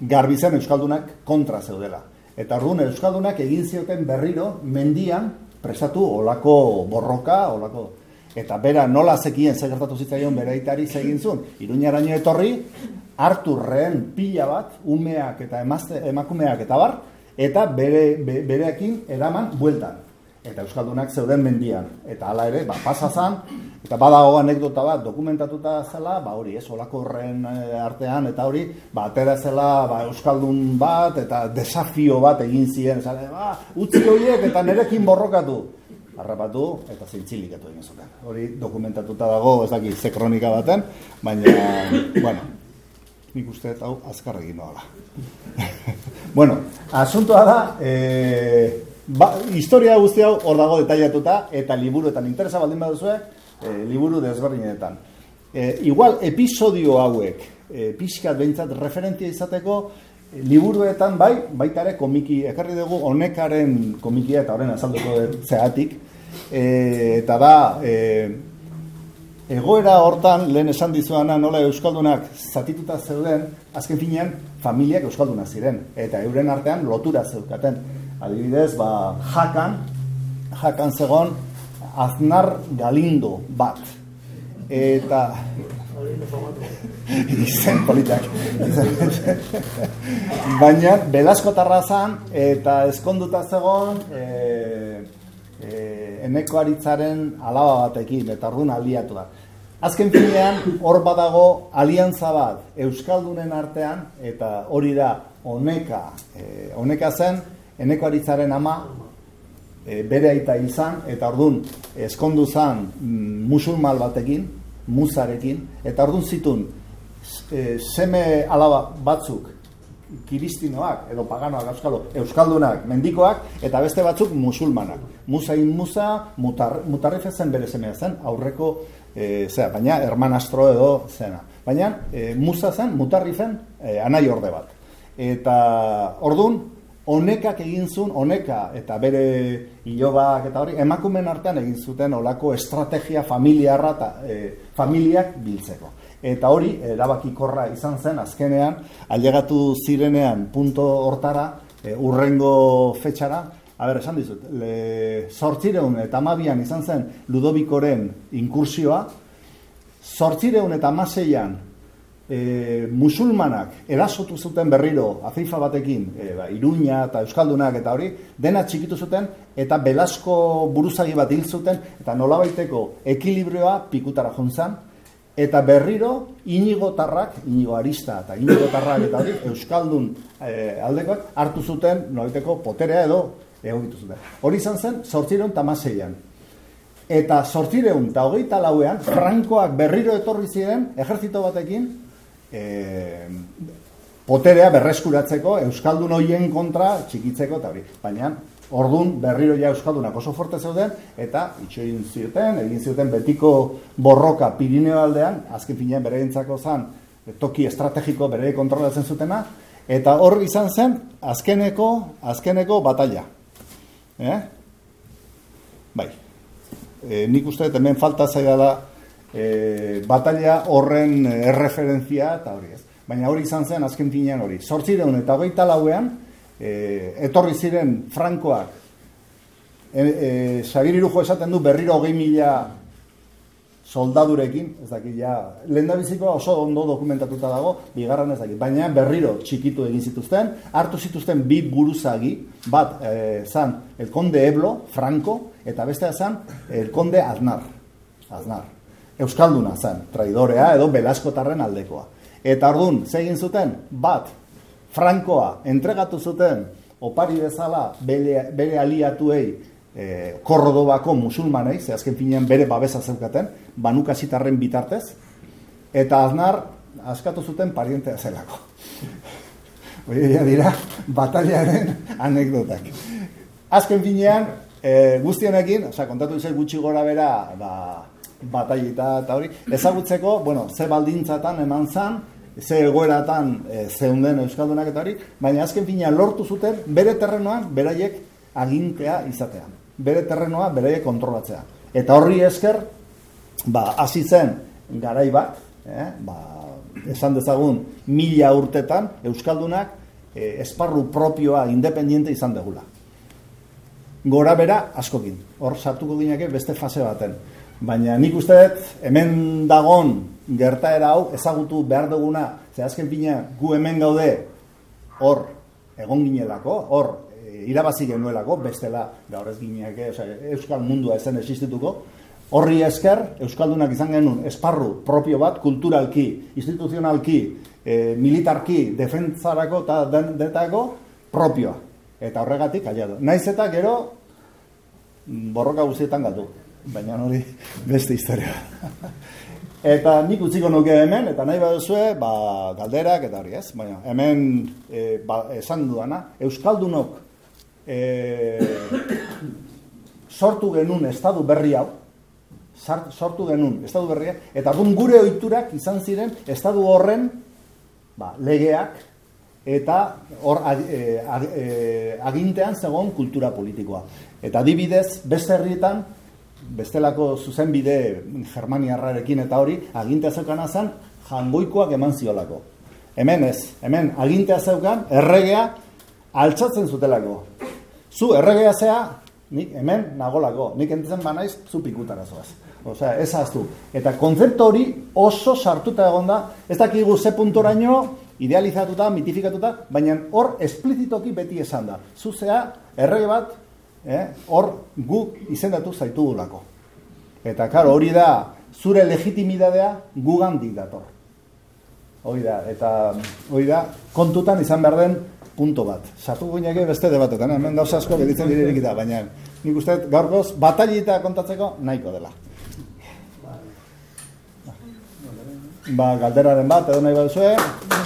Speaker 5: garbi zen Euskaldunak kontra zeudela. Eta orduan Euskaldunak egin zioten berriro mendian prestatu olako borroka, olako... Eta bera nola zekien zer gertatu zitzaion bere aitari ze egin zuen. Iruñaraino etorri, Arturren pila bat, umeak eta emazte, emakumeak eta bar, eta bere, be, bereekin eraman bueltan. Eta Euskaldunak zeuden mendian. Eta hala ere, ba, pasa zan, eta badago anekdota bat dokumentatuta zela, ba hori, ez, olako horren eh, artean, eta hori, ba, atera zela, ba, Euskaldun bat, eta desafio bat egin ziren, zara, ba, utzi horiek eta nerekin borrokatu. harrapatu eta zintzilikatu egin zuten. Hori dokumentatuta dago, ez daki, ze kronika baten, baina, bueno, nik uste hau azkar egin doala. bueno, asuntoa da, e, ba, historia guzti hau hor dago detailatuta, eta liburuetan interesa baldin baduzue, e, liburu desberdinetan. E, igual, episodio hauek, e, pixkat behintzat referentia izateko, liburuetan bai, baita ere komiki, ekarri dugu honekaren komikia eta horren azalduko dut zeatik, e, eta da, e, egoera hortan, lehen esan dizuana nola Euskaldunak zatituta zeuden, azken finean, familiak Euskaldunak ziren, eta euren artean lotura zeukaten. Adibidez, ba, jakan, jakan zegon, aznar galindo bat. Eta... izen politak. Baina, Belasko tarrazan, eta eskonduta zegon, e, e, eneko aritzaren alaba batekin, eta orduan aliatu da. Azken finean, hor badago aliantza bat Euskaldunen artean, eta hori da honeka, e, honeka zen, eneko aritzaren ama, e, bere aita izan, eta ordun eskondu zen mm, musulmal batekin, muzarekin, eta ordun zitun e, seme alaba batzuk kiristinoak edo paganoak euskalo, euskaldunak, mendikoak, eta beste batzuk musulmanak. Musain musa, mutar, mutarrife zen bere semea zen, aurreko, e, zera, baina hermanastro edo zena. Baina e, musa zen, mutarrifen e, anai orde bat. Eta ordun honekak egin zuen, honeka eta bere ilobak eta hori, emakumen artean egin zuten olako estrategia familiarra eta e, familiak biltzeko. Eta hori, erabakikorra izan zen, azkenean, ailegatu zirenean punto hortara, e, urrengo fetxara, a ber, esan dizut, le, sortzireun eta amabian izan zen Ludobikoren inkursioa, sortzireun eta amaseian e, musulmanak erasotu zuten berriro azeifa batekin, e, ba, Iruña eta Euskaldunak eta hori, dena txikitu zuten eta belasko buruzagi bat hil zuten eta nolabaiteko ekilibrioa pikutara jontzan, eta berriro inigo tarrak, inigo arista eta inigo tarrak eta hori, Euskaldun e, aldekoak hartu zuten nolabaiteko poterea edo egokitu zuten. Hori izan zen, sortzireun tamaseian. Eta sortzireun eta hogeita lauean, Frankoak berriro etorri ziren, ejertzito batekin, e, poterea berreskuratzeko Euskaldun hoien kontra txikitzeko eta hori. Baina, Ordun berriro ja euskaldunak oso forte zeuden eta itxoin zioten, egin zioten betiko borroka Pirineo aldean, azken finean bereientzako zan toki estrategiko bere kontrolatzen zutena eta hor izan zen azkeneko azkeneko batalla. Eh? Bai. E, nik uste hemen falta zaidala e, batalla horren erreferentzia eta hori ez. Baina hori izan zen azken finean hori. Zortzireun eta hogeita lauean, e, etorri ziren frankoak e, e, Irujo esaten du berriro hogei mila soldadurekin, ez dakit, ja, lehen oso ondo dokumentatuta dago, bigarren ez dakit, baina berriro txikitu egin zituzten, hartu zituzten bi buruzagi, bat e, zan el konde Eblo, Franco, eta bestea zan el konde Aznar, Aznar, Euskalduna zan, traidorea edo Belaskotarren aldekoa. Eta ordun, zegin zuten, bat, Frankoa entregatu zuten opari bezala bere, bere aliatuei e, Kordobako musulmanei, ze azken finean bere babesa zeukaten, banuka zitarren bitartez, eta aznar askatu zuten parientea zelako. Hori dira, bataliaren anekdotak. Azken finean, e, guztionekin, oza, kontatu izan gutxi gora bera, ba, batailita eta hori, ezagutzeko, bueno, ze baldintzatan eman zan, ze egoeratan e, zeunden Euskaldunak eta hori, baina azken fina lortu zuten bere terrenoan beraiek agintea izatea. Bere terrenoa beraiek kontrolatzea. Eta horri esker, ba, hasi zen garai bat, eh, ba, esan dezagun mila urtetan Euskaldunak e, esparru propioa independiente izan degula. Gora bera askokin, hor sartuko gineke beste fase baten. Baina nik uste dut, hemen dagon gertaera hau ezagutu behar duguna, ze azken pina gu hemen gaude hor egon ginelako, hor e, irabazi genuelako, bestela gaur ez gineak, e, euskal mundua ezen existituko, horri esker, euskaldunak izan genuen esparru propio bat, kulturalki, instituzionalki, e, militarki, defentzarako eta denetako propioa. Eta horregatik, aiatu. Naiz eta gero, borroka guztietan galdu. Baina hori beste historia. eta nik utziko nuke hemen, eta nahi baduzue, ba, galderak eta hori ez. Baina hemen e, ba, esan dudana, Euskaldunok e, sortu genuen estadu berri hau, sortu genuen estadu berria, eta orduan gure ohiturak izan ziren estadu horren ba, legeak eta hor ag- e, ag- e, agintean zegoen kultura politikoa. Eta adibidez, beste herrietan, bestelako zuzenbide Germaniarrarekin eta hori, agintea zeukana zen, jangoikoak eman ziolako. Hemen ez, hemen agintea zeukan, erregea altzatzen zutelako. Zu erregea zea, nik hemen nagolako, nik entzen banaiz, zu pikutara zoaz. Osea, ez ahaztu. Eta kontzeptu hori oso sartuta egon da, ez dakigu ze puntoraino, idealizatuta, mitifikatuta, baina hor esplizitoki beti esan da. Zu zea, errege bat, eh, hor guk izendatu zaitugulako. Eta, karo, hori da, zure legitimidadea gugandik dator. Hori da, eta hori da, kontutan izan behar den punto bat. Sartu guineke beste debatetan, eh? hemen gauza asko geditzen direrik da, baina nik uste gaurkoz batalita kontatzeko nahiko dela. Ba, galderaren bat, edo nahi baduzue.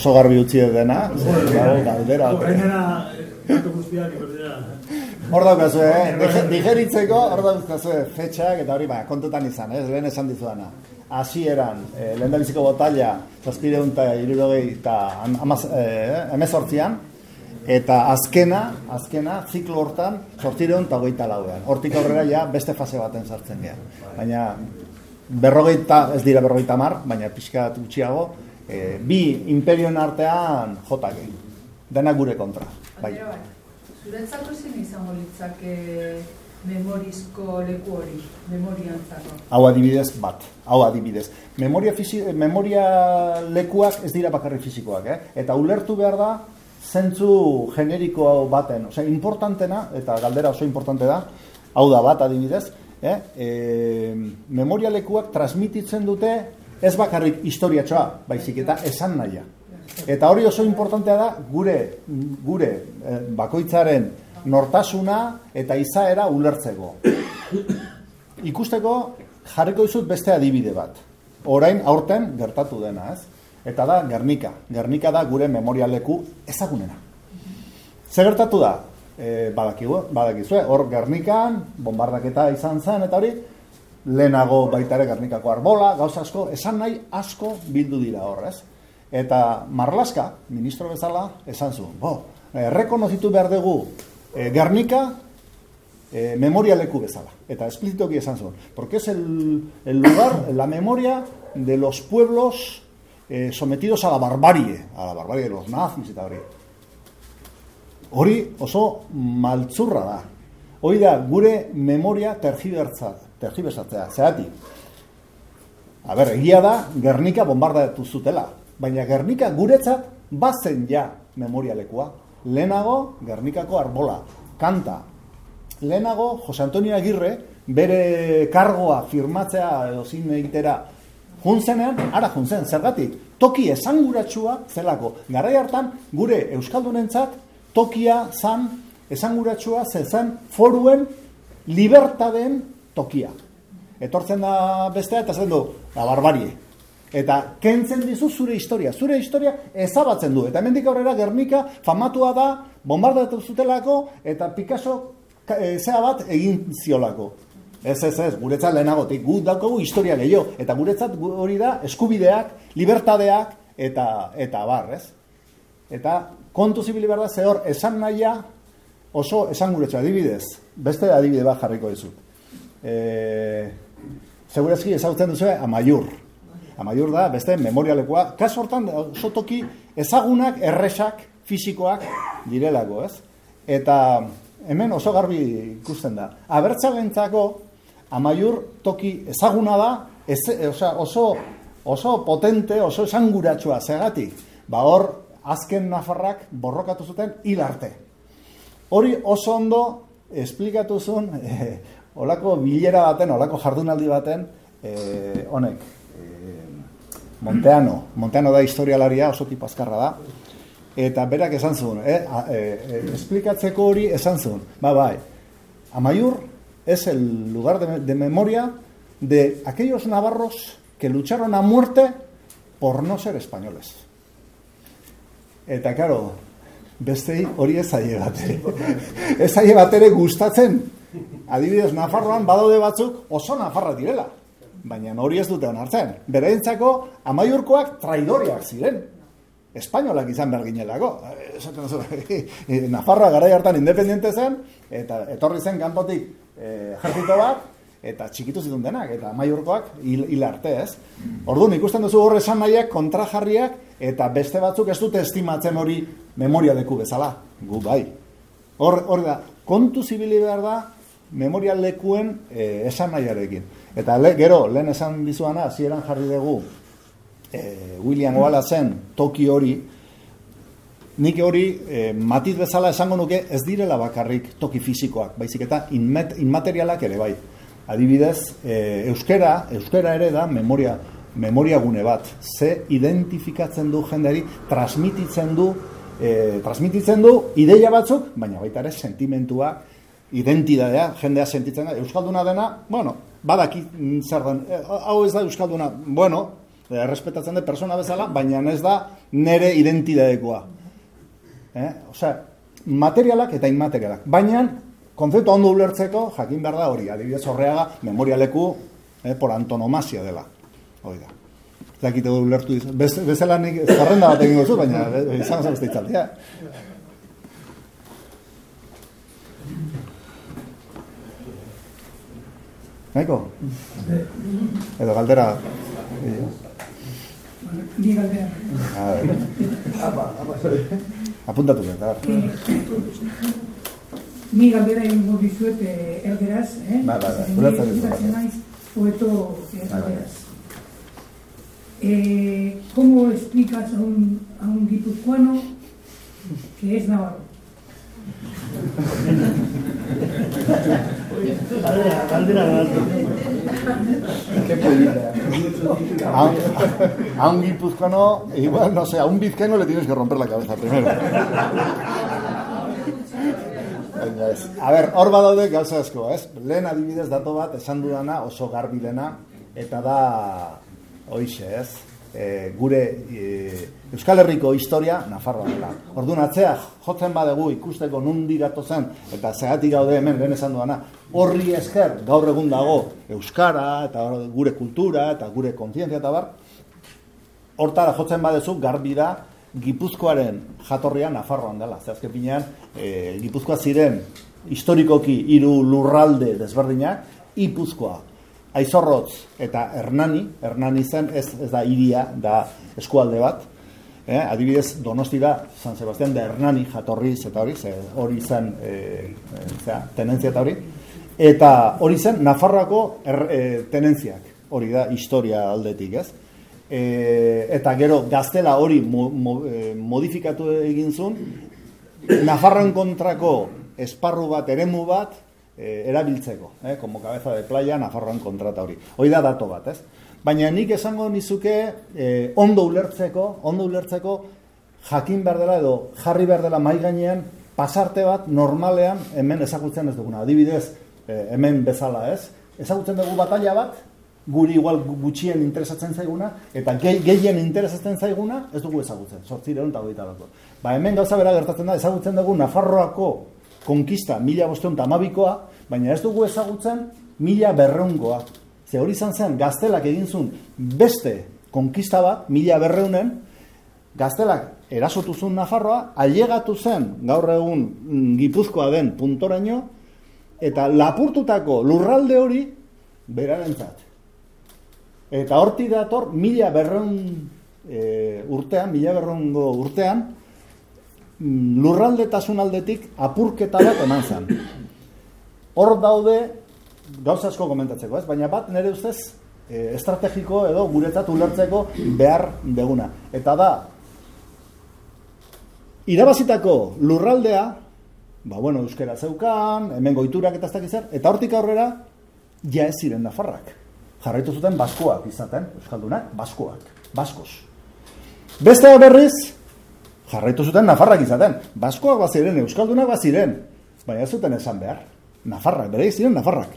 Speaker 5: Oso garbi utzi dena, galdera.
Speaker 9: Gainera, datu guztiak berdea.
Speaker 5: Hor daukazue, eh? Dige- digeritzeko, hor daukazue, fetxak eta hori ba, kontutan izan, ez, lehen esan dizudana. Hasieran, eh, lehen biziko botalla, zazpideun eta irurogei eta am- amaz, eh, emezortzian, eta azkena, azkena, ziklo hortan, sortireun eta hogeita lauean. Hortik aurrera ja beste fase baten sartzen geha. Baina, berrogeita, ez dira berrogeita mar, baina pixka gutxiago, eh, bi imperioen artean jotak egin. Dena gure kontra. Bai.
Speaker 10: Bai, zuretzako zein izango litzake memorizko leku hori, memoriantzako?
Speaker 5: Hau adibidez bat, hau adibidez. Memoria, fisi, memoria lekuak ez dira bakarri fisikoak, eh? eta ulertu behar da zentzu generiko baten, osea, importantena, eta galdera oso importante da, hau da bat adibidez, eh? E, memoria lekuak transmititzen dute ez bakarrik historiatxoa, baizik eta esan nahia. Eta hori oso importantea da gure, gure eh, bakoitzaren nortasuna eta izaera ulertzeko. Ikusteko jarriko dizut beste adibide bat. Orain aurten gertatu dena, ez? Eta da Gernika. Gernika da gure memorialeku ezagunena. Zer gertatu da? E, badakizue, hor Gernikan, bombardaketa izan zen, eta hori, lehenago baita ere Gernikako arbola, gauza asko, esan nahi asko bildu dira hor, ez? Eta Marlaska, ministro bezala, esan zuen, bo, errekonozitu behar dugu e, Gernika eh, memorialeku bezala. Eta esplizitoki esan zuen. Porque es el, el lugar, la memoria de los pueblos eh, sometidos a la barbarie, a la barbarie de los nazis eta hori. Hori oso maltzurra da. Hori da, gure memoria tergibertza, tergibertzatzea. Zerati, a ber, egia da, Gernika bombardatu zutela. Baina Gernika guretzat bazen ja memorialekua. Lehenago, Gernikako arbola, kanta, lehenago Jose Antonio Agirre bere kargoa firmatzea edo zin egitera juntzenean, ara juntzen, zergatik, toki esanguratsua zelako. Garai hartan, gure Euskaldunentzat, tokia zan esanguratsua zezen foruen libertaden tokia. Etortzen da bestea eta zen du, la barbarie. Eta kentzen dizu zure historia. Zure historia ezabatzen du. Eta hemendik aurrera Gernika famatua da, bombardatu zutelako, eta Picasso ka- e, zea bat egin ziolako. Ez, ez, ez, guretzat lehenagotik, gu daukagu historia gehiago, eta guretzat gu- hori da eskubideak, libertadeak, eta, eta bar, ez? Eta kontu zibili behar da, ze hor, esan nahia oso esan guretxo, adibidez, beste adibide bat jarriko dizut. E, Segurazki ezagutzen duzu amaiur. Amaiur da, beste memorialekoa. Kasu hortan, oso toki ezagunak, erresak, fisikoak direlako, ez? Eta hemen oso garbi ikusten da. Abertzalentzako amaiur toki ezaguna da, ez, osea, oso, oso potente, oso esanguratsua, zegatik. ba hor, azken Nafarrak borrokatu zuten hil arte. Hori oso ondo esplikatu zuen, eh, olako bilera baten, olako jardunaldi baten, eh, honek, eh, Monteano, Monteano da historialaria, oso tipo azkarra da, eta berak esan zuen, eh, a- eh, eh, esplikatzeko hori esan zuen, ba bai, Amayur es el lugar de, de memoria de aquellos navarros que lucharon a muerte por no ser españoles. Eta, karo, bestei hori ez zaie batere. ez zaie batere gustatzen. Adibidez, Nafarroan badaude batzuk oso Nafarra direla. Baina hori ez dute onartzen. Bereentzako amaiurkoak traidoriak ziren. Espainolak izan behar ginelako. Eh, Esaten duzu, Nafarroa garai hartan independiente zen, eta etorri zen kanpotik eh, ejertzito bat, eta txikitu zituen denak, eta amaiurkoak hil, arte, ez? Orduan, ikusten duzu hor esan nahiak, kontrajarriak, eta beste batzuk ez dute estimatzen hori memoria leku bezala. Gu bai. Hor, hor da, kontu zibili behar da, memoria lekuen eh, esan nahiarekin. Eta le, gero, lehen esan dizuana, hasieran jarri dugu, eh, William Wallace toki hori, nik hori eh, matiz bezala esango nuke ez direla bakarrik toki fisikoak, baizik eta inmet, inmaterialak ere bai. Adibidez, eh, euskera, euskera ere da memoria, memoria gune bat. Ze identifikatzen du jendeari, transmititzen du, eh, transmititzen du ideia batzuk, baina baita ere sentimentua, identidadea, jendea sentitzen da. Euskalduna dena, bueno, badaki zer den, eh, hau ez da Euskalduna, bueno, eh, errespetatzen da persona bezala, baina ez da nere identidadekoa. Eh? Osea, materialak eta inmaterialak. Baina, konzeptu ondo ulertzeko, jakin behar da hori, adibidez horreaga, memorialeku eh, por antonomasia dela. Hoi da. Zakite ulertu dizu. Bez, bezala nik zerrenda bat egingo zu, baina eh, izan zen beste itzaldia. Naiko? Edo galdera...
Speaker 11: Ni galdera.
Speaker 5: A ver. Apuntatu zen, a ver.
Speaker 11: Ni galdera egingo dizuet eh, erderaz, eh?
Speaker 5: Bai, bai, bai.
Speaker 11: Zeren
Speaker 5: Ulertzen
Speaker 11: ni
Speaker 5: duzu,
Speaker 11: ikasle
Speaker 5: bai.
Speaker 11: naiz poeto eh,
Speaker 5: Bai, bai.
Speaker 11: erderaz. Eh, ¿Cómo explicas a un, a un guipuzcoano que es navarro?
Speaker 9: Galdera, galdera.
Speaker 5: Qué polita. A un, a un guipuzcoano, igual, no sé, a un vizcaíno le tienes que romper la cabeza primero. Baina ez. A ber, hor badaude gauza asko, ez? Lehen adibidez dato bat esan dudana oso garbilena eta da hoixe, ez? E, gure e, Euskal Herriko historia Nafarroa dela. Orduan atzea jotzen badegu ikusteko nundi zen eta zegatik gaude hemen lehen esan dudana. Horri esker gaur egun dago euskara eta gure kultura eta gure kontzientzia eta bar hortara jotzen badezu garbi da Gipuzkoaren jatorria Nafarroan dela. Ze azken finean, e, Gipuzkoa ziren historikoki hiru lurralde desberdinak, Ipuzkoa, Aizorrotz eta Hernani, Hernani zen ez, ez da hiria, da eskualde bat. Eh, adibidez, Donosti da San Sebastián de Hernani jatorriz eta hori, ze hori zen e, e, zera, tenentzia eta hori. Eta hori zen Nafarroako er, e, tenentziak, hori da historia aldetik, ez? E, eta gero gaztela hori mo, mo, e, modifikatu egin zuen, Nafarroen kontrako esparru bat, eremu bat, e, erabiltzeko, eh, como cabeza de playa, Nafarroan kontrata hori. Hoi da dato bat, ez? Baina nik esango nizuke e, ondo ulertzeko, ondo ulertzeko jakin behar dela edo jarri behar dela mai gainean pasarte bat normalean hemen ezagutzen ez duguna. Adibidez, e, hemen bezala, ez? Ezagutzen dugu batalla bat, guri igual gutxien interesatzen zaiguna, eta gehi, gehien interesatzen zaiguna, ez dugu ezagutzen, sortzireun eta hogeita batko. Ba, hemen gauza bera gertatzen da, ezagutzen dugu Nafarroako konkista mila bosteun tamabikoa, baina ez dugu ezagutzen mila berreungoa. Ze hori izan zen, gaztelak egin zuen beste konkista bat, mila berreunen, gaztelak erasotu zuen Nafarroa, ailegatu zen gaur egun mm, Gipuzkoa den puntoraino, eta lapurtutako lurralde hori berarentzat. Eta horti dator, mila berreun e, urtean, mila berreungo urtean, mm, lurraldetasun aldetik apurketa bat eman zen. Hor daude, gauza asko komentatzeko, ez? Baina bat nire ustez e, estrategiko edo guretzat ulertzeko behar deguna. Eta da, irabazitako lurraldea, ba, bueno, euskera zeukan, hemen goiturak eta ez dakit zer, eta hortik aurrera, ja ez ziren nafarrak. Jarraitu zuten baskoak izaten, euskaldunak, baskoak, baskos. Beste berriz, jarraitu zuten nafarrak izaten. Baskoak baziren, euskaldunak baziren, baina ez zuten esan behar. Nafarrak, bere ziren nafarrak.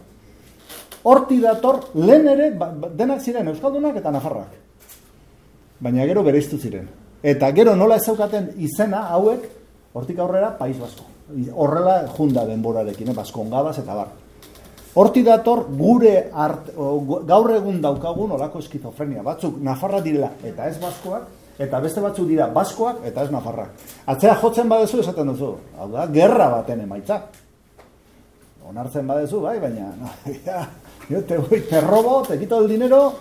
Speaker 5: Horti dator, lehen ere, ba, ba, denak ziren euskaldunak eta nafarrak. Baina gero bereiztu ziren. Eta gero nola ez zeukaten izena hauek, hortik aurrera, Pais Basko. Horrela junda denborarekin, eh, baskongabaz eta bar. Horti dator gure art, gaur egun daukagun olako eskizofrenia. Batzuk nafarra direla eta ez baskoak, eta beste batzuk dira baskoak eta ez nafarrak. Atzera jotzen badezu esaten duzu. Hau da, gerra baten emaitza. Onartzen badezu, bai, baina... Ja, yo te voy, te robo, te quito el dinero,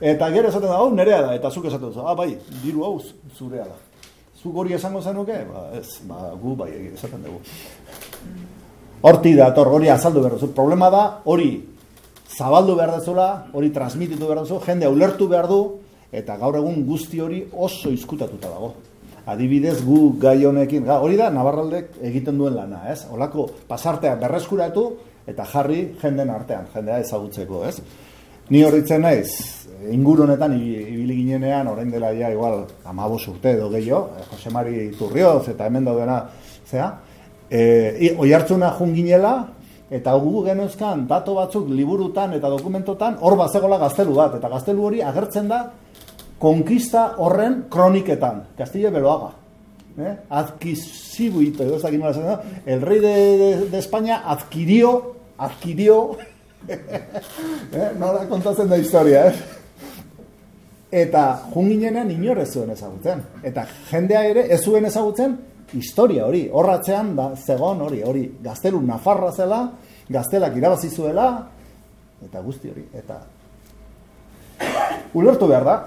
Speaker 5: eta gero esaten da, hau nerea da, eta zuk esaten duzu, ah, bai, diru hau zurea da. Zuk hori esango zenuke? Ba, ez, ba, gu bai esaten dugu. Horti da, tor, hori azaldu behar duzu. Problema da, hori zabaldu behar dezula, hori transmititu behar duzu, jende ulertu behar du, eta gaur egun guzti hori oso izkutatuta dago. Adibidez gu gai honekin, ga, hori da Navarraldek egiten duen lana, ez? Olako pasartea berreskuratu eta jarri jenden artean, jendea ezagutzeko, ez? Ni horritzen naiz, inguru honetan ibi- ibili ginenean, orain dela ja igual 15 urte edo gehiago, eh, Jose Mari Turrioz eta hemen daudena, zea, e, oi hartzuna junginela, eta gu genuzkan dato batzuk liburutan eta dokumentotan, hor bazegola gaztelu bat, eta gaztelu hori agertzen da konkista horren kroniketan, Castilla Beloaga. ¿eh? Adquisibuito, edo ez dakit nola da, el rey de, de, de España adquirió, adquirió, eh? nola kontatzen da historia, eh? Eta junginenean inor ez zuen ezagutzen. Eta jendea ere ez zuen ezagutzen historia hori. Horratzean da zegon hori, hori gaztelu nafarra zela, gaztelak irabazi zuela, eta guzti hori. Eta ulertu behar da,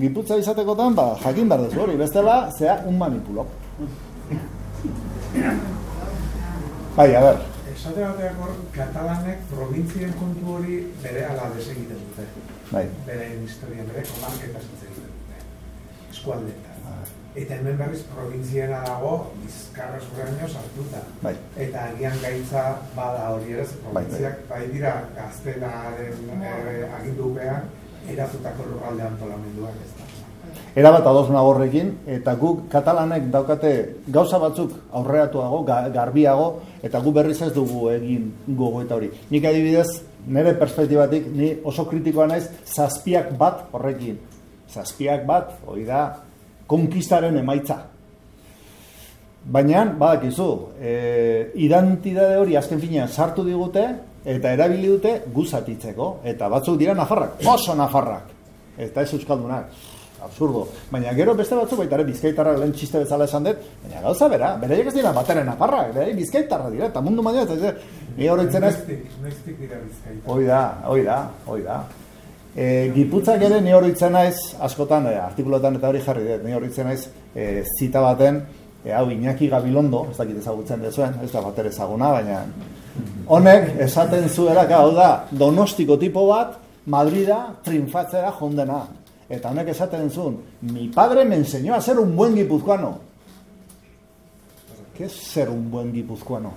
Speaker 5: Giputza izatekotan, ba, jakin behar duzu hori, bestela, zea un manipulo. Bai, a ber,
Speaker 8: Esate bateak hor, katalanek provintzien kontu hori bere ala desegiten dute.
Speaker 5: bai.
Speaker 8: Bere historia, bere komarketaz hitz egiten dute. Eskualdeetan. Eta hemen berriz provintziena dago bizkarra zuraino sartuta.
Speaker 5: Bai.
Speaker 8: Eta agian gaitza bada hori ere, provintziak bai dira gaztelaren eh, agindupean eratutako lurralde antolamenduak ez da.
Speaker 5: Erabat ados nago horrekin, eta guk katalanek daukate gauza batzuk aurreratuago, ga, garbiago, eta gu berriz ez dugu egin gogoeta hori. Nik adibidez, nire perspektibatik, ni oso kritikoa naiz, zazpiak bat horrekin. Zazpiak bat, hori da, konkistaren emaitza. Baina, badakizu, e, identitate hori azken finean sartu digute, eta erabili dute guzatitzeko. Eta batzuk dira nafarrak, oso nafarrak. Eta ez euskaldunak. Absurdo. Baina gero beste batzuk baita ere bizkaitarrak lehen txiste bezala esan dut, baina gauza bera, beraiek ez dira bateren nafarrak, beraiek bizkaitarra dira, eta mundu maila, eta ni horretzen ez,
Speaker 8: Noiztik, dira bizkaita.
Speaker 5: Hoi da, hoi da, hoi da. E, Giputzak ere ni horitzen naiz, askotan, e, artikulotan eta hori jarri dut, ni horitzen naiz, e, zita baten, e, hau Iñaki Gabilondo, ez dakit ezagutzen dezuen, ez da bater ezaguna, baina honek esaten zuela, hau da, donostiko tipo bat, Madrida triunfatzera jondena. Eta honek esaten zuen, mi padre me enseñó a ser un buen guipuzcoano. ¿Qué es ser un buen guipuzcoano?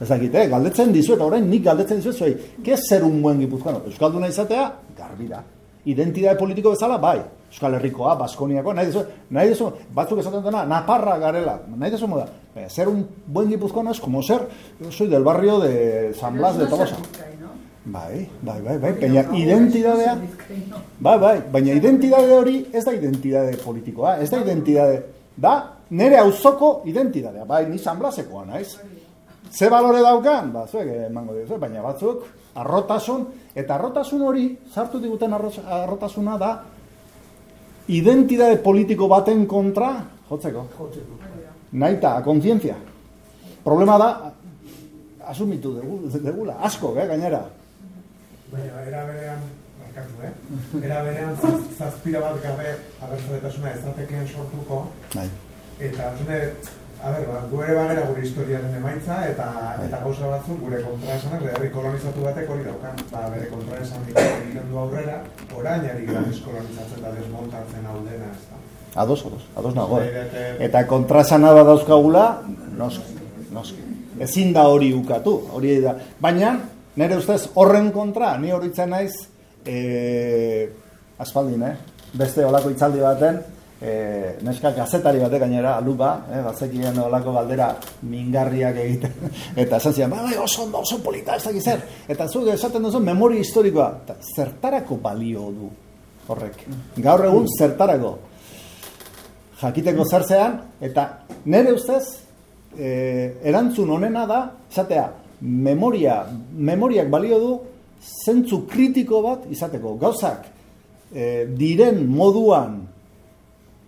Speaker 5: Ez dakit, eh? galdetzen dizuet, orain nik galdetzen dizuet zuei, ¿qué es ser un buen guipuzcoano? Euskalduna izatea, garbira. Identidade politiko bezala, bai. Euskal Herrikoa, Baskoniakoa, nahi dezu, nahi dezu, batzuk esaten dena, naparra garela, nahi dezu moda. Eh, ser un buen guipuzcoano es como ser, yo soy del barrio de San Blas de Tolosa. Bai, bai, bai, bai, baina identidadea, bai, bai, baina identidade hori ez da identidade politikoa, ez da identidade, da nere auzoko identidadea, bai, ni San Blasekoa naiz. Ze balore daukan? Ba, zuek emango diozu, baina batzuk arrotasun, eta arrotasun hori, sartu diguten arro- arrotasuna da, identidade politiko baten kontra, jotzeko. Naita, kontzientzia. Problema da, asumitu degula, asko, eh, gainera.
Speaker 8: Baina, era berean, barkatu, eh? Era berean zaz- zazpira bat gabe abertzaletasuna datekeen sortuko,
Speaker 5: Bai.
Speaker 8: eta zune, a ber, ba, gu ere bagera gure historiaren emaitza, eta eta gauza batzuk gure kontraesanak, herri kolonizatu batek hori daukan, ba, bere kontraesanik egiten du aurrera, orain ari gara deskolonizatzen da desmontatzen hau dena, ez da.
Speaker 5: Ados, ados, ados nago. Eh? Eta kontrasana bat dauzkagula, noski, noski. Ezin da hori ukatu, hori da. Baina, nire ustez, horren kontra, ni horitzen naiz, e, aspaldin, eh? beste olako itzaldi baten, e, neska gazetari batek gainera, aluba, eh, bazekien olako galdera mingarriak egiten, eta esan zian, bai, oso ondo, oso polita, ez dakiz zer, eta zuk esaten duzu memoria historikoa, eta zertarako balio du horrek, gaur egun zertarako, jakiteko zertzean, eta nire ustez, e, erantzun honena da, esatea, memoria, memoriak balio du, zentzu kritiko bat izateko, gauzak, e, diren moduan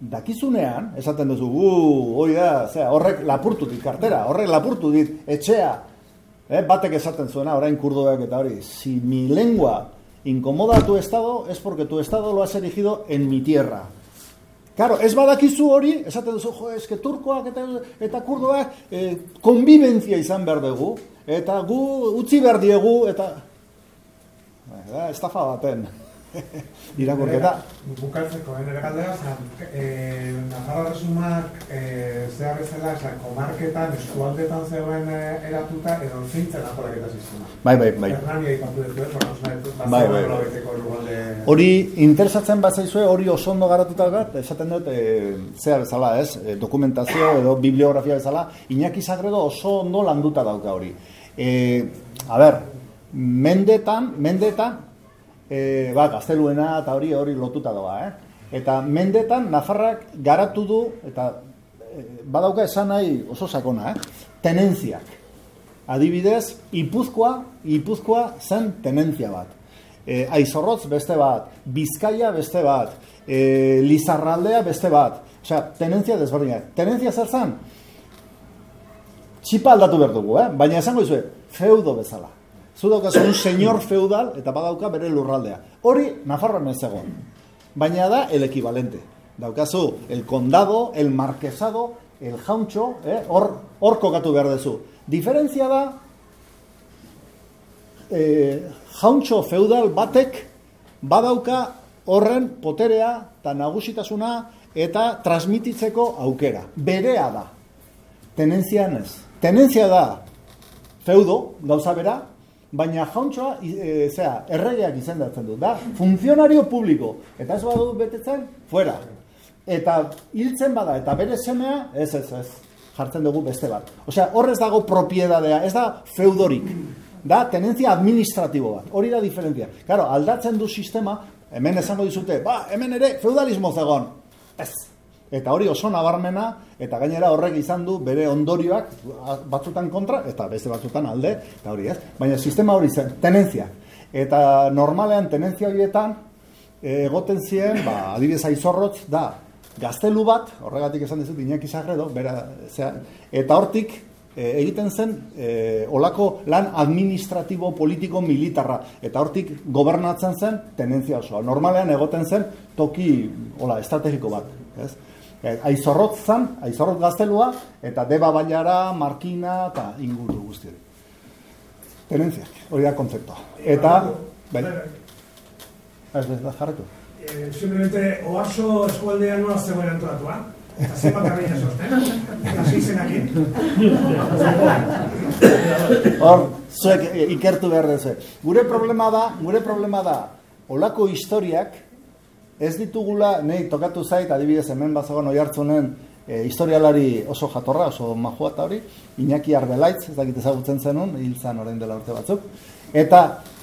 Speaker 5: dakizunean, esaten duzu, uh, oi da, zera, horrek lapurtu dit kartera, horrek lapurtu dit etxea, eh, batek esaten zuena, orain kurdoak eta hori, si mi lengua incomoda tu estado, es porque tu estado lo has erigido en mi tierra. Claro, ez badakizu hori, esaten duzu, jo, eske turkoak eta, eta kurdoak eh, konbibentzia izan behar dugu, eta gu utzi behar diegu, eta... Da, estafa baten irakurketa.
Speaker 8: Bukatzeko, nire galdera, zan, e, Nafarra Resumak e, zehar bezala, zan, komarketan, eskualdetan zegoen eratuta, edo zeintzen akolaketa sistema.
Speaker 5: Bai, bai, bai.
Speaker 8: Hernania ipatu dut, eh,
Speaker 5: bai, bai, bai. Hori interesatzen bazaizue, hori oso ondo garatuta bat, esaten dut, e, zehar bezala, ez, dokumentazio edo bibliografia bezala, Iñaki Sagredo oso ondo landuta dauka hori. E, a ber, mendetan, mendetan, e, ba, gazteluena eta hori hori lotuta doa, eh? Eta mendetan Nafarrak garatu du eta e, badauka esan nahi oso sakona, eh? Tenentziak. Adibidez, Ipuzkoa, Ipuzkoa zen tenentzia bat. E, aizorrotz beste bat, Bizkaia beste bat, e, Lizarraldea beste bat. Osea, tenentzia desberdinak. Tenentzia zer zen? Txipa aldatu behar dugu, eh? Baina esango izue, feudo bezala. Zu daukazu un señor feudal eta badauka bere lurraldea. Hori Nafarroan ez egon. Baina da el equivalente. Daukazu el condado, el marquesado, el jauntxo, eh? hor, hor kokatu behar dezu. Diferentzia da eh, jauntxo feudal batek badauka horren poterea eta nagusitasuna eta transmititzeko aukera. Berea da. Tenentzian ez. Tenentzia da feudo, gauza bera, baina jauntxoa, e, zera, erregeak izendatzen du, da, funtzionario publiko, eta ez badu betetzen, fuera. Eta hiltzen bada, eta bere semea, ez, ez, ez, jartzen dugu beste bat. Osea, horrez dago propiedadea, ez da feudorik, da tenentzia administratibo bat, hori da diferentzia. Claro, aldatzen du sistema, hemen esango dizute, ba, hemen ere feudalismo zegon, ez, Eta hori oso nabarmena, eta gainera horrek izan du bere ondorioak batzutan kontra, eta beste batzutan alde, eta hori ez. Baina sistema hori zen, tenentzia. Eta normalean tenentzia horietan, egoten ziren, ba, adibidez aizorrotz, da, gaztelu bat, horregatik esan dizut, Iñaki Sagredo, bera, zera, eta hortik, e, egiten zen e, olako lan administratibo, politiko, militarra. Eta hortik gobernatzen zen tenentzia osoa. Normalean egoten zen toki hola, estrategiko bat. Ez? Eh, aizorrot zan, aizorrot gaztelua, eta deba baiara, markina, eta inguru guzti hori. Tenentziak, hori da konzeptua. Eta, bai, ez da jarretu.
Speaker 12: Eh, simplemente, oaso eskualdean nola zegoen antolatua? Eta zenbat arreina sorten?
Speaker 5: Hor, zuek eh, ikertu behar dezu. Gure problema da, gure problema da, olako historiak, ez ditugula, nahi tokatu zait, adibidez hemen bazagoen oi hartzunen e, historialari oso jatorra, oso majua eta hori, Iñaki Arbelaitz, ez dakit ezagutzen zenun, hil zan orain dela urte batzuk, eta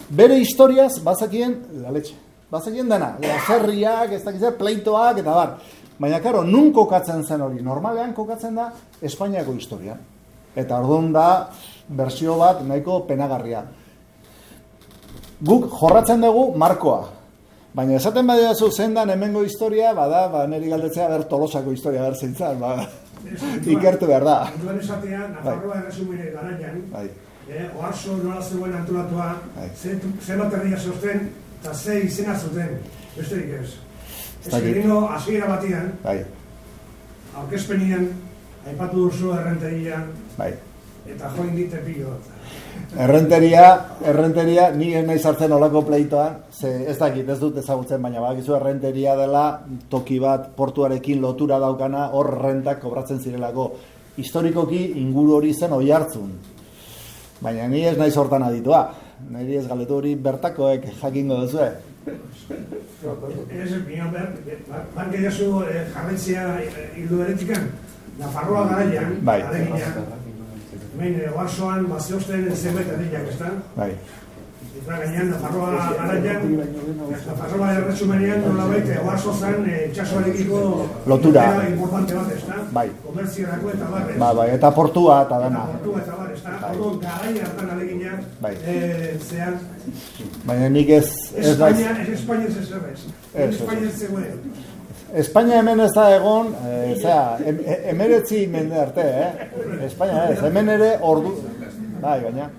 Speaker 5: bere historiaz bazakien, galetxe, bazakien dena, laserriak, ez dakit pleitoak, eta bar, baina karo, nun kokatzen zen hori, normalean kokatzen da Espainiako historia, eta orduan da, bersio bat nahiko penagarria. Guk jorratzen dugu markoa, Baina esaten badia zu zendan hemengo historia, bada, ba, niri galdetzea ber tolosako historia ber zintzan, ba, ikertu behar da.
Speaker 12: Duen esatea, Nafarroa erresumire garaian,
Speaker 5: bai.
Speaker 12: eh, oarzo nola zegoen antolatua, bai. ze bat herria zozten, eta ze izena zuten, besterik ez. Ez gerino, hasiera batian,
Speaker 5: bai.
Speaker 12: aurkezpenien, aipatu duzu errentegian,
Speaker 5: bai.
Speaker 12: Eta join dite pilo.
Speaker 5: Errenteria, errenteria, ni ez naiz hartzen olako pleitoan, ze ez dakit, ez dut ezagutzen, baina badakizu errenteria dela toki bat portuarekin lotura daukana hor rentak kobratzen zirelako. Historikoki inguru hori zen oi hartzun. Baina ni ez naiz hortan aditua. Niri ez galetu hori bertakoek jakingo duzu.
Speaker 12: Ez, mio, ber, banke jasu eh, jarretzea hildu beretzikan, Nafarroa garaian,
Speaker 5: Bai.
Speaker 12: Hemen eh, oarsoan, bazeosten zenbait herriak, ez da?
Speaker 5: Bai.
Speaker 12: Eta gainean, Nafarroa garaian, Nafarroa erresumenean, nola baita, oarso zen, eh, itxasoarekiko
Speaker 5: Lotura.
Speaker 12: importante bat, ez da?
Speaker 5: Bai.
Speaker 12: Komerziorako eta barrez.
Speaker 5: Ba, bai, eta portua eta dana.
Speaker 12: Portua eta bar, ez da? Orduan, garai hartan aleginak,
Speaker 5: Bai.
Speaker 12: eh, zean,
Speaker 5: Baina nik ez, ez.
Speaker 12: Espainia, ez Espainia ez ezer
Speaker 5: Ez, ez.
Speaker 12: Espainia ez zegoen.
Speaker 5: Espainia hemen ez da egon, e, zera, em, emeretzi mende arte, eh? Espainia ez, hemen ere ordu... Bai, baina...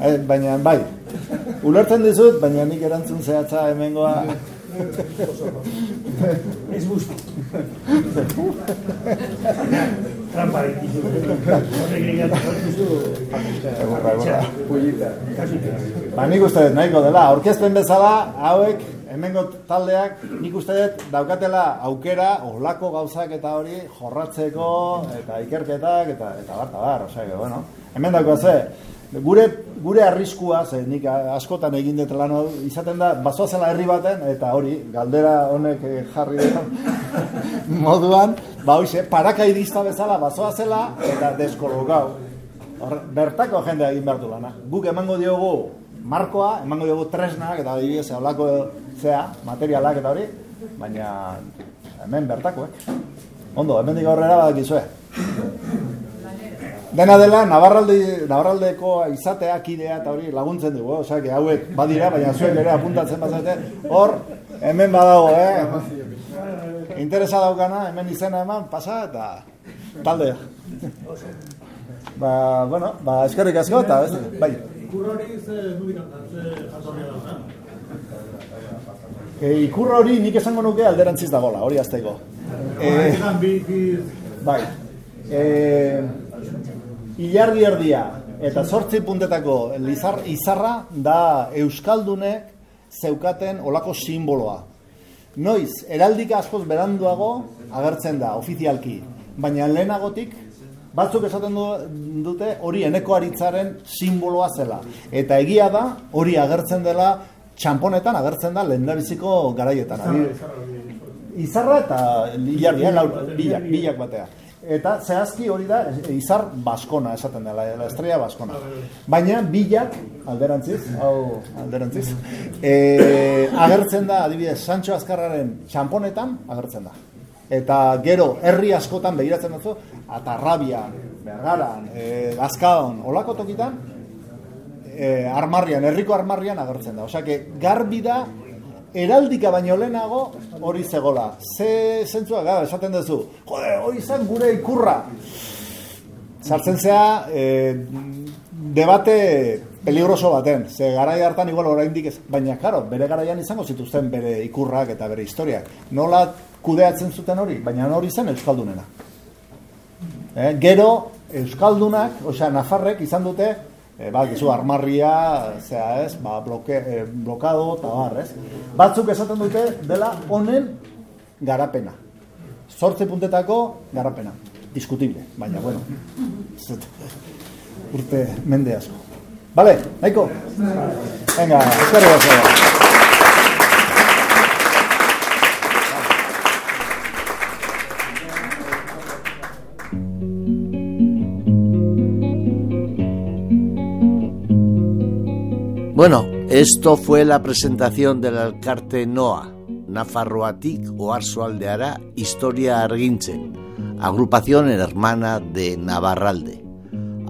Speaker 5: Eh, baina, bai, ulertzen dizut, baina nik erantzun zehatza hemengoa...
Speaker 12: Ez busti. Trampa.
Speaker 5: Ba, nik uste dut nahiko dela, aurkezpen bezala, hauek, hemengo taldeak, nik uste dut daukatela aukera, olako gauzak eta hori, jorratzeko, eta ikerketak, eta, eta bar, eta bar, osea, bueno, hemen dauko ze, gure, gure arriskua, ze nik askotan egin dut lan izaten da, bazoazela herri baten, eta hori, galdera honek eh, jarri dut moduan, ba hoize, parakaidista bezala bazoazela, eta deskolokau. Bertako jendea egin behar du lana. Guk emango diogu markoa, emango diogu tresnak, eta adibidez, holako zea, materialak eta hori, baina hemen bertakoek. Ondo, hemendik aurrera badakizue. Dena dela, Navarralde, Navarraldeko izatea, kidea eta hori laguntzen dugu, eh? osea, hauek badira, baina zuek ere apuntatzen bazate, hor, hemen badago, eh? Interesa daukana, hemen izena eman, pasa eta taldea. Ba, bueno, ba, eskerrik asko eta, bai.
Speaker 12: Ikur hori ze dubitan, ze jatorria da,
Speaker 5: E, ikurra hori nik esango nuke alderantziz dagola, hori azteko. E,
Speaker 12: bi, bi,
Speaker 5: bai. E, ilargi erdia eta zortzi puntetako lizar, izarra da Euskaldunek zeukaten olako simboloa. Noiz, heraldika askoz beranduago agertzen da, ofizialki. Baina lehenagotik, batzuk esaten du- dute hori eneko aritzaren simboloa zela. Eta egia da, hori agertzen dela, txamponetan agertzen da lehendabiziko garaietan. Izarra eta lau, bilak, bilak batea. Eta zehazki hori da izar baskona esaten dela, la estrella baskona. Baina bilak, alderantziz, hau alderantziz, e, agertzen da, adibidez, Sancho Azkarraren txamponetan agertzen da. Eta gero, herri askotan begiratzen dut, Atarrabian, Bergaran, e, Gazkaon, olako tokitan, e, armarrian, herriko armarrian agertzen da. Osea, garbi da, heraldika baino lehenago hori zegola. Ze zentzua, gara, esaten duzu, jode, hori izan gure ikurra. Sartzen zea, e, debate peligroso baten, ze garai hartan igual oraindik ez, baina karo, bere garaian izango zituzten bere ikurrak eta bere historiak. Nola kudeatzen zuten hori, baina hori zen euskaldunena. Eh, gero euskaldunak, osea nafarrek izan dute e, ba, gizu armarria, zea ez, ba, bloke, e, blokado eta bar, ez? Batzuk esaten dute dela honen garapena. Zortze puntetako garapena. Diskutible, baina, bueno. Urte mende asko. Vale, nahiko? Venga, eskerrik asko.
Speaker 1: Bueno, esto fue la presentación del alcarte Noa, Nafarroatik Oarsoaldeara Historia Argintzen, agrupación hermana de Navarralde.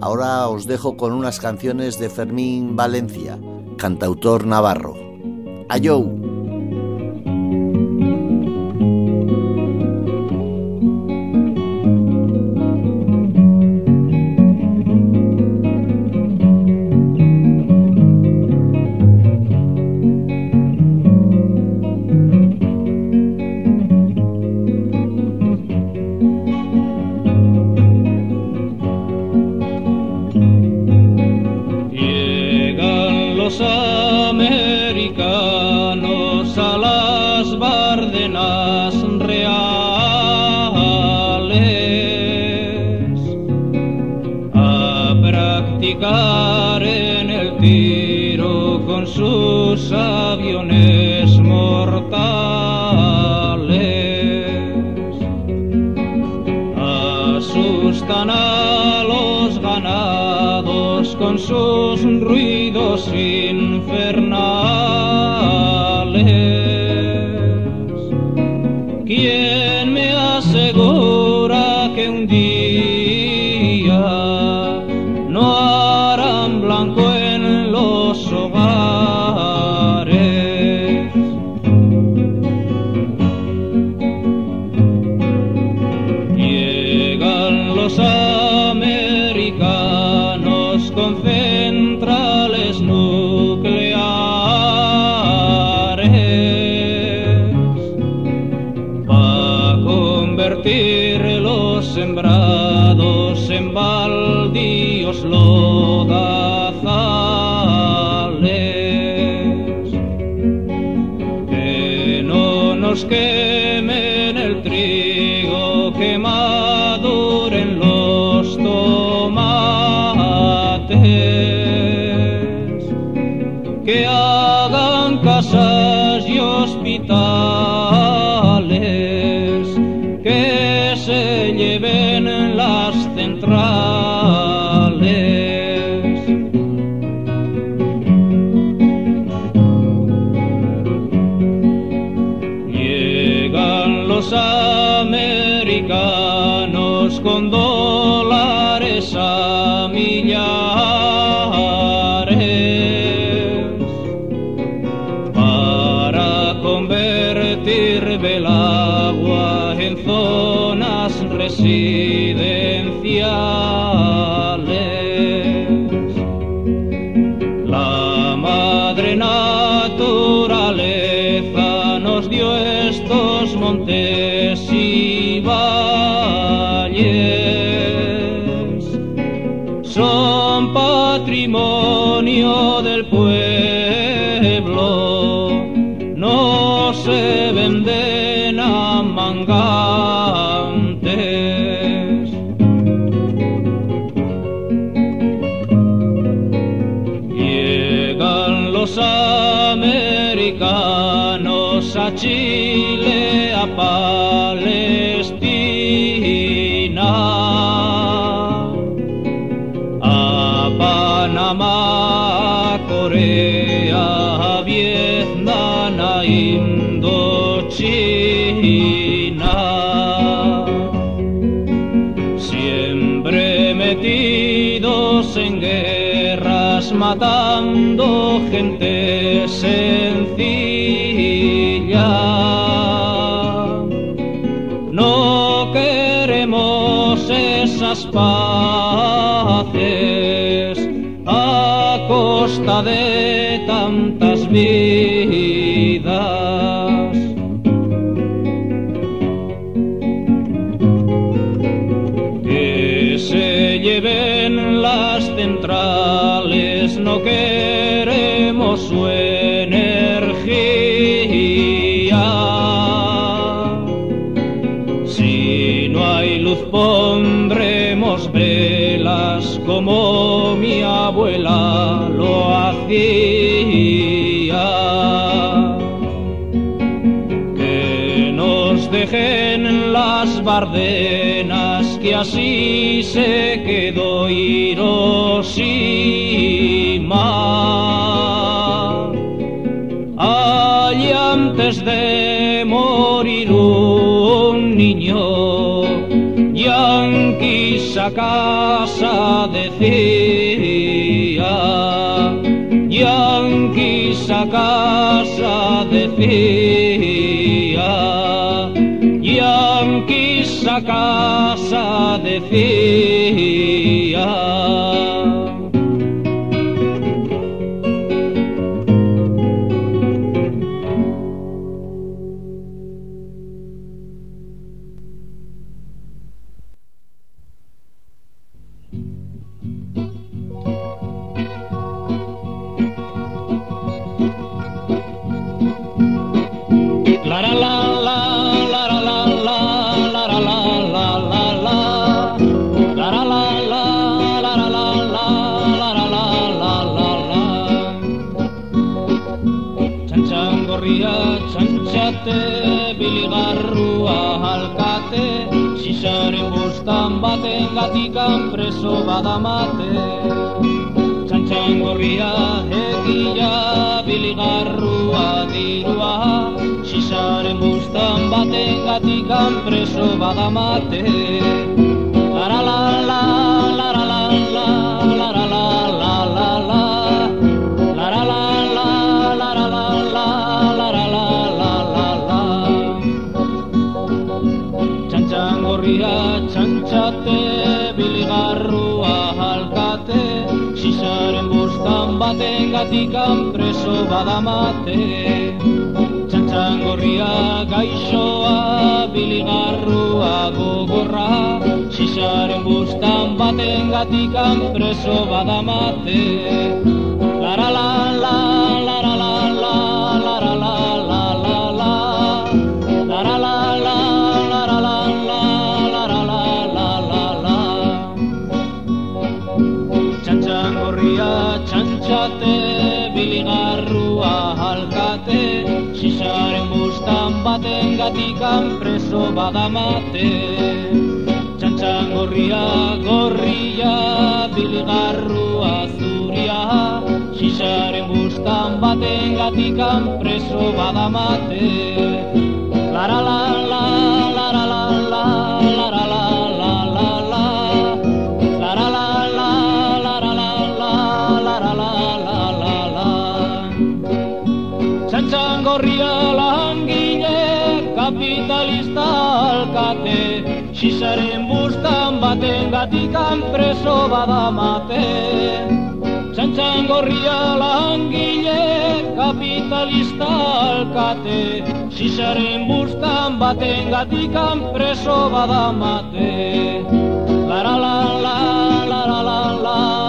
Speaker 1: Ahora os dejo con unas canciones de Fermín Valencia, cantautor navarro. Ayou.
Speaker 2: metidos en guerras matando gente sencilla. No queremos esas paces a costa de tantas vidas. mi abuela lo hacía. Que nos dejen las bardenas, que así se quedó Hiroshima. Allí antes de morir un niño, yanquis a casa decir. la casa decía, Yankees a casa de decía. Badamate Txantxan gorria egia biligarrua dirua. Sisaren bustan baten gatikan preso badamate baten gatikan preso badamate Txantxan gorria gaixoa biligarrua gogorra Sisaren bustan baten gatikan preso badamate gatikan preso badamate. Txantxan gorria gorria biligarrua zuria. Sisaren bustan baten gatikan preso badamate Lara Sisaren bustan baten gatikan preso badamate. Txantxan gorria langile kapitalista alkate. Sisaren bustan baten gatikan preso badamate. Lara la la, lara la la, lara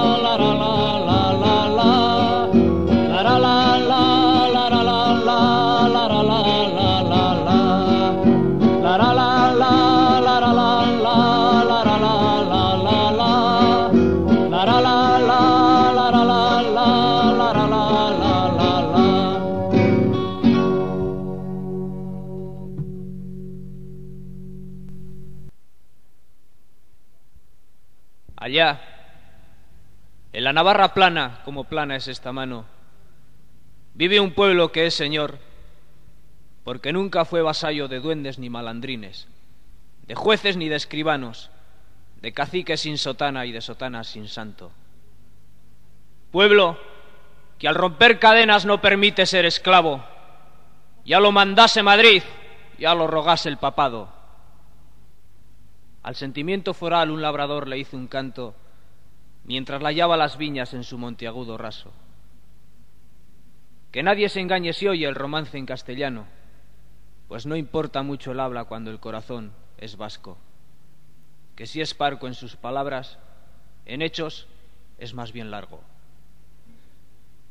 Speaker 13: en la Navarra plana, como plana es esta mano, vive un pueblo que es señor, porque nunca fue vasallo de duendes ni malandrines, de jueces ni de escribanos, de caciques sin sotana y de sotanas sin santo. Pueblo que al romper cadenas no permite ser esclavo, ya lo mandase Madrid, ya lo rogase el papado. Al sentimiento foral un labrador le hizo un canto mientras la hallaba las viñas en su monteagudo raso. Que nadie se engañe si oye el romance en castellano, pues no importa mucho el habla cuando el corazón es vasco. Que si es parco en sus palabras, en hechos es más bien largo.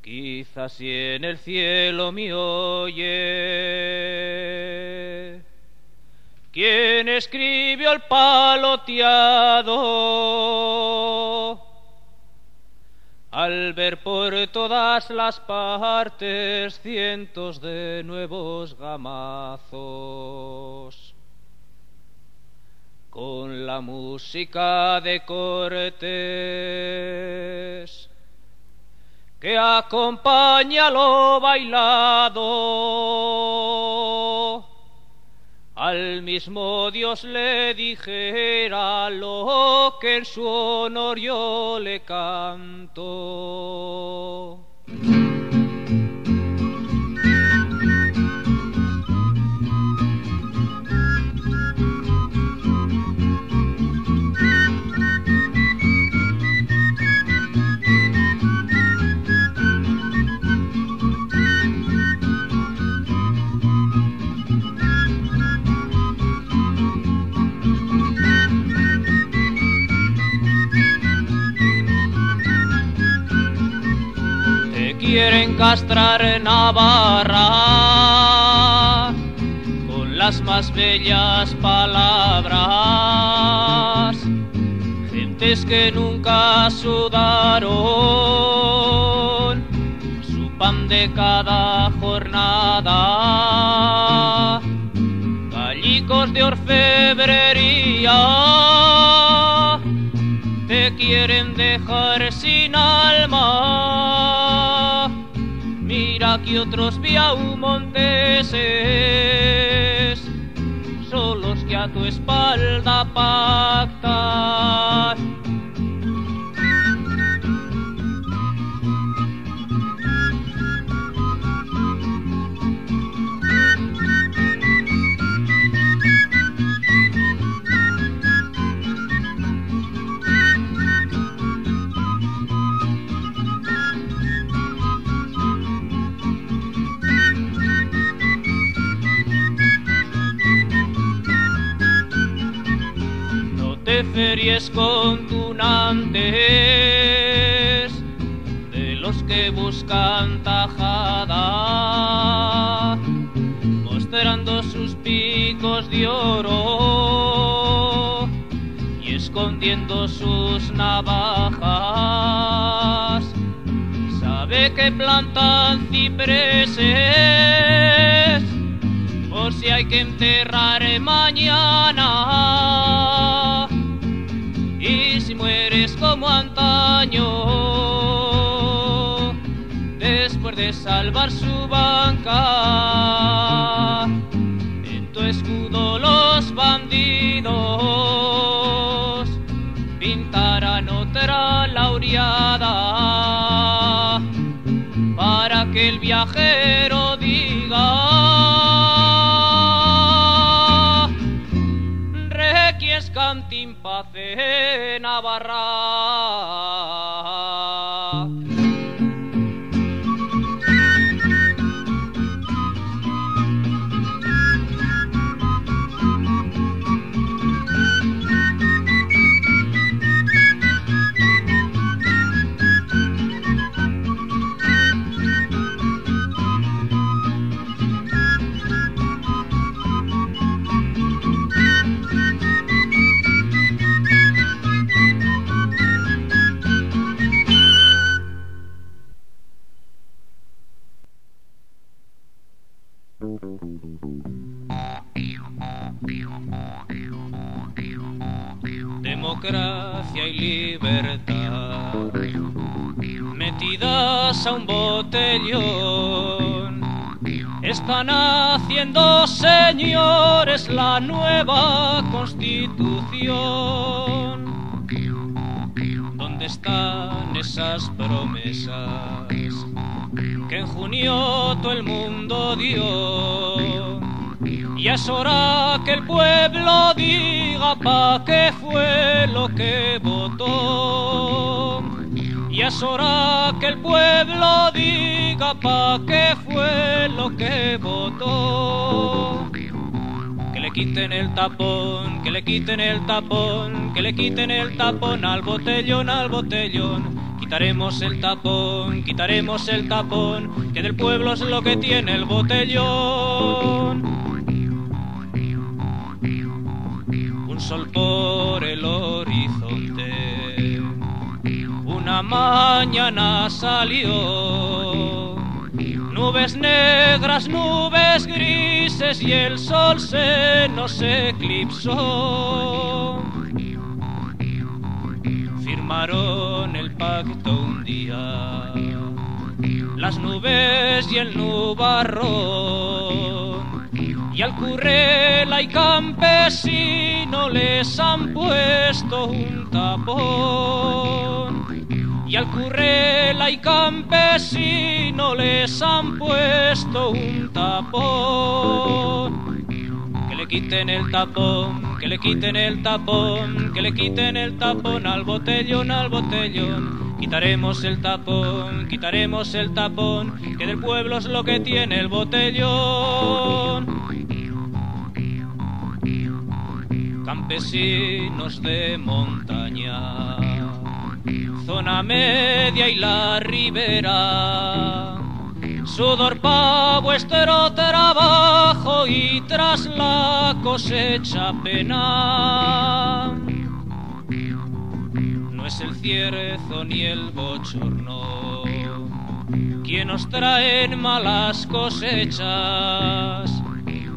Speaker 13: Quizás si en el cielo me oye quien escribió el paloteado al ver por todas las partes cientos de nuevos gamazos. Con la música de cortes que acompaña lo bailado al mismo Dios le dijera lo que en su honor yo le canto. Quieren castrar Navarra con las más bellas palabras. Gentes que nunca sudaron su pan de cada jornada. Gallicos de orfebrería
Speaker 2: te quieren dejar sin alma. Que otros viaumonteses son los que a tu espalda pactan. Que buscan tajada, mostrando sus picos de oro y escondiendo sus navajas. Sabe que plantan cipreses por si hay que enterrar mañana. Salvar su banca, están haciendo señores la nueva constitución ¿Dónde están esas promesas que en junio todo el mundo dio? Y es hora que el pueblo diga pa' qué fue lo que votó. Y es hora que el pueblo pa' qué fue lo que votó. Que le quiten el tapón, que le quiten el tapón, que le quiten el tapón al botellón, al botellón. Quitaremos el tapón, quitaremos el tapón, que del pueblo es lo que tiene el botellón. Un sol por el horizonte, una mañana salió. Nubes negras, nubes grises y el sol se nos eclipsó. Firmaron el pacto un día, las nubes y el nubarrón. Y al currela y campesino les han puesto un tapón. Al currela y campesino les han puesto un tapón. Que le quiten el tapón, que le quiten el tapón, que le quiten el tapón al botellón, al botellón. Quitaremos el tapón, quitaremos el tapón, que del pueblo es lo que tiene el botellón. Campesinos de montaña, zona media y la ribera. Sudor pa' vuestro trabajo y tras la cosecha pena. No es el cierzo ni el bochorno quien os traen malas cosechas.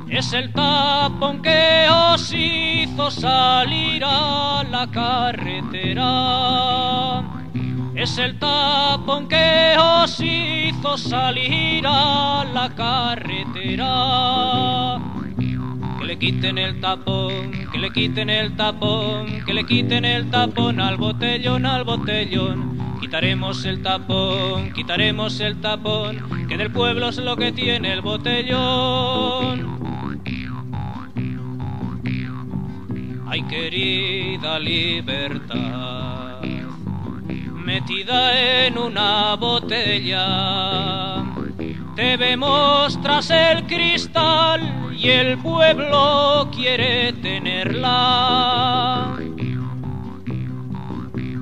Speaker 2: Es el tapón que os hizo salir a la carretera. Es el tapón que os hizo salir a la carretera. Que le quiten el tapón, que le quiten el tapón, que le quiten el tapón al botellón, al botellón. Quitaremos el tapón, quitaremos el tapón, que del pueblo es lo que tiene el botellón. Ay, querida libertad, metida en una botella, te vemos tras el cristal y el pueblo quiere tenerla.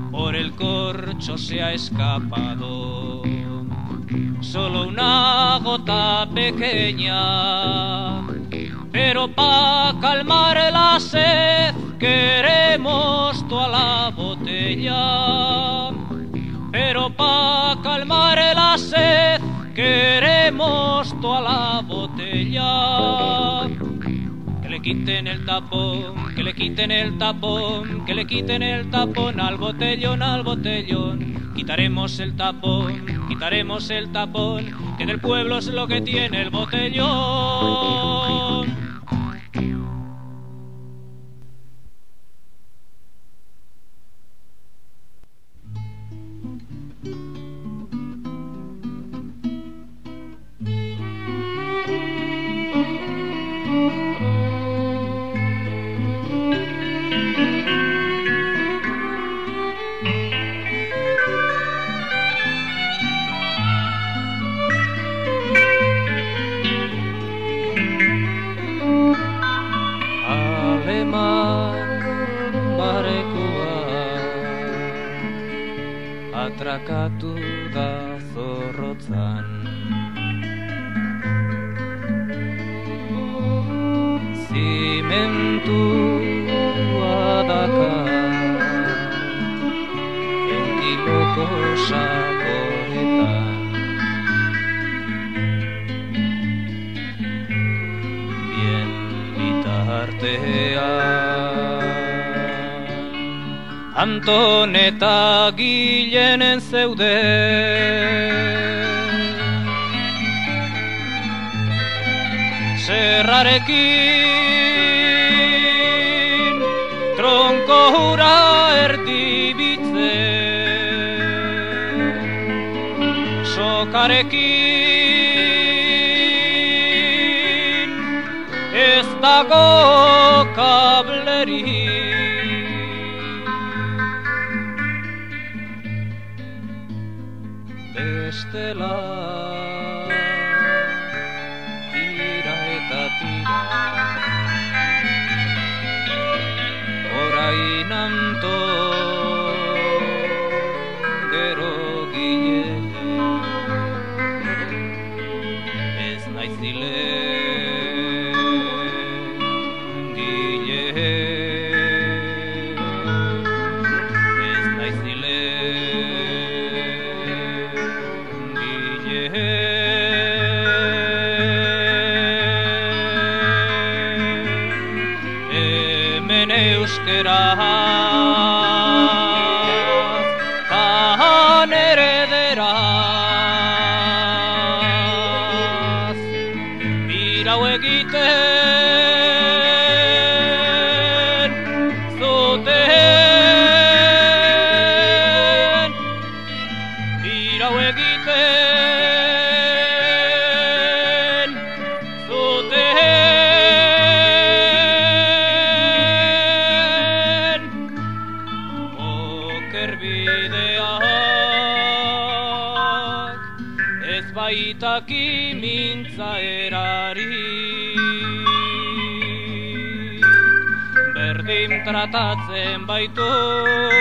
Speaker 2: Por el corcho se ha escapado solo una gota pequeña. Pero pa' calmar la sed queremos toda la botella. Pero pa' calmar la sed queremos toda la botella. Que le quiten el tapón, que le quiten el tapón, que le quiten el tapón al botellón, al botellón. Quitaremos el tapón, quitaremos el tapón, que del pueblo es lo que tiene el botellón. Atrakatu da zorrotzan. Zimentua daka Enkiloko sakoetan Bien bitartea Anton eta Gilenen zeuden Zerrarekin tronko hura erdibitzen Sokarekin ez dago kableri Bestela tratatzen baitu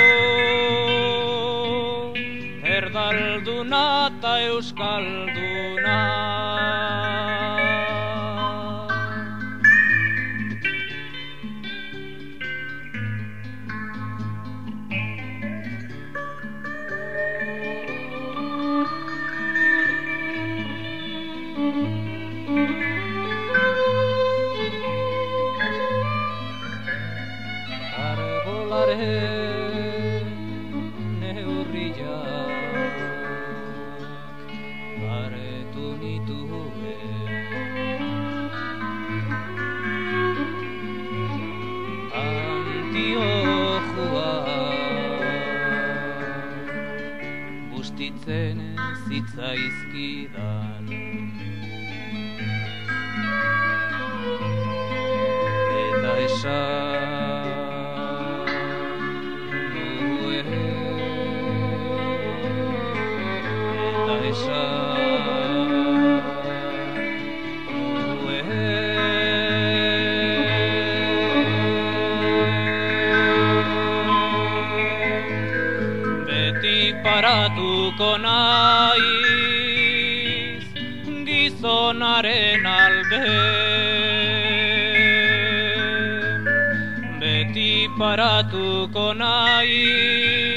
Speaker 2: naiz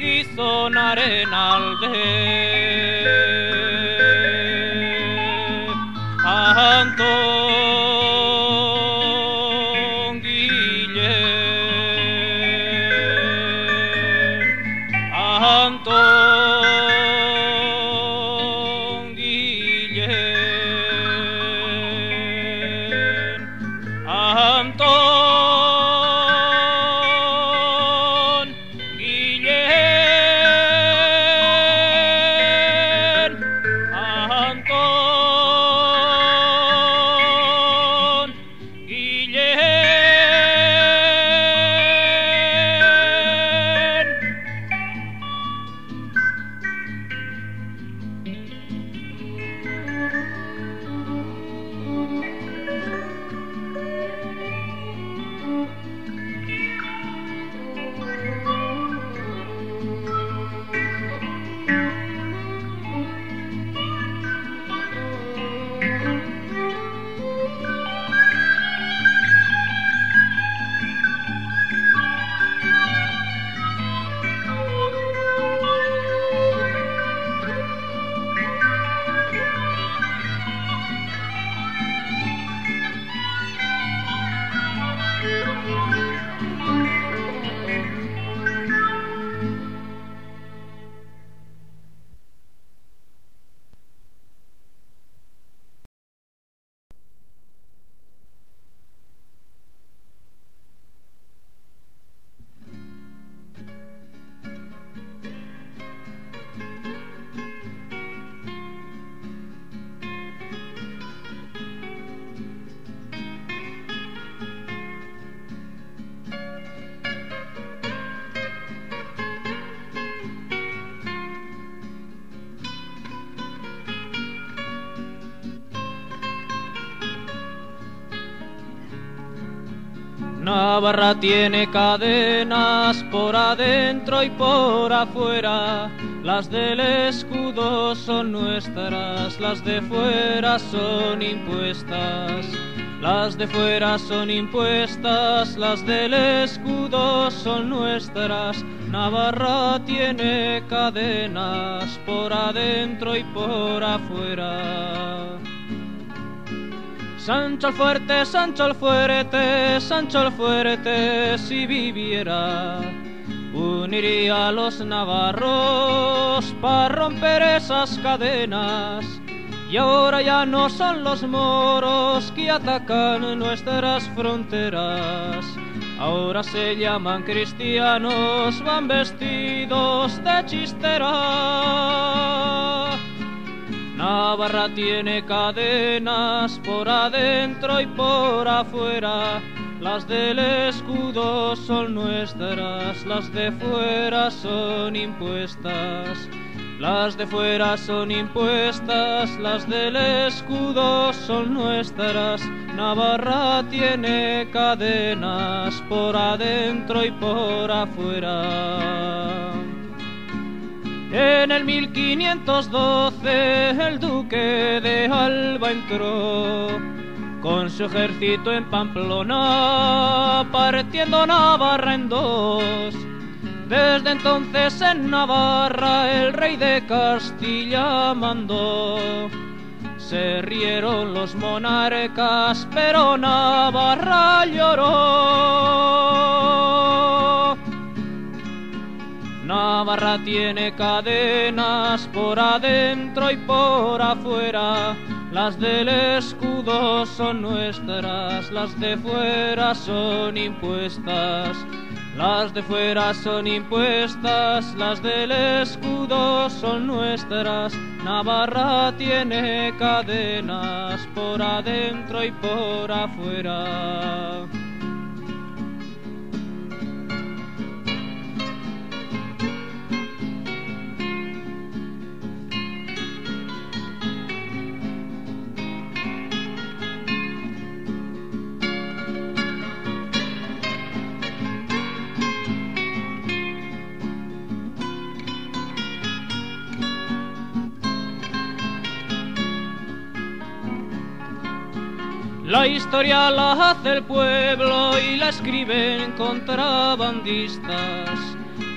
Speaker 2: gizonaren alde Anton Guillen Anton Navarra tiene cadenas por adentro y por afuera. Las del escudo son nuestras, las de fuera son impuestas. Las de fuera son impuestas, las del escudo son nuestras. Navarra tiene cadenas por adentro y por afuera. Sancho el fuerte, Sancho el fuerte, Sancho el fuerte, si viviera, uniría a los navarros para romper esas cadenas. Y ahora ya no son los moros que atacan nuestras fronteras. Ahora se llaman cristianos, van vestidos de chistera. Navarra tiene cadenas por adentro y por afuera. Las del escudo son nuestras, las de fuera son impuestas. Las de fuera son impuestas, las del escudo son nuestras. Navarra tiene cadenas por adentro y por afuera. En el 1512 el duque de Alba entró con su ejército en Pamplona, partiendo Navarra en dos. Desde entonces en Navarra el rey de Castilla mandó. Se rieron los monarcas, pero Navarra lloró. Tiene cadenas por adentro y por afuera. Las del escudo son nuestras, las de fuera son impuestas. Las de fuera son impuestas, las del escudo son nuestras. Navarra tiene cadenas por adentro y por afuera. La historia la hace el pueblo y la escriben contrabandistas.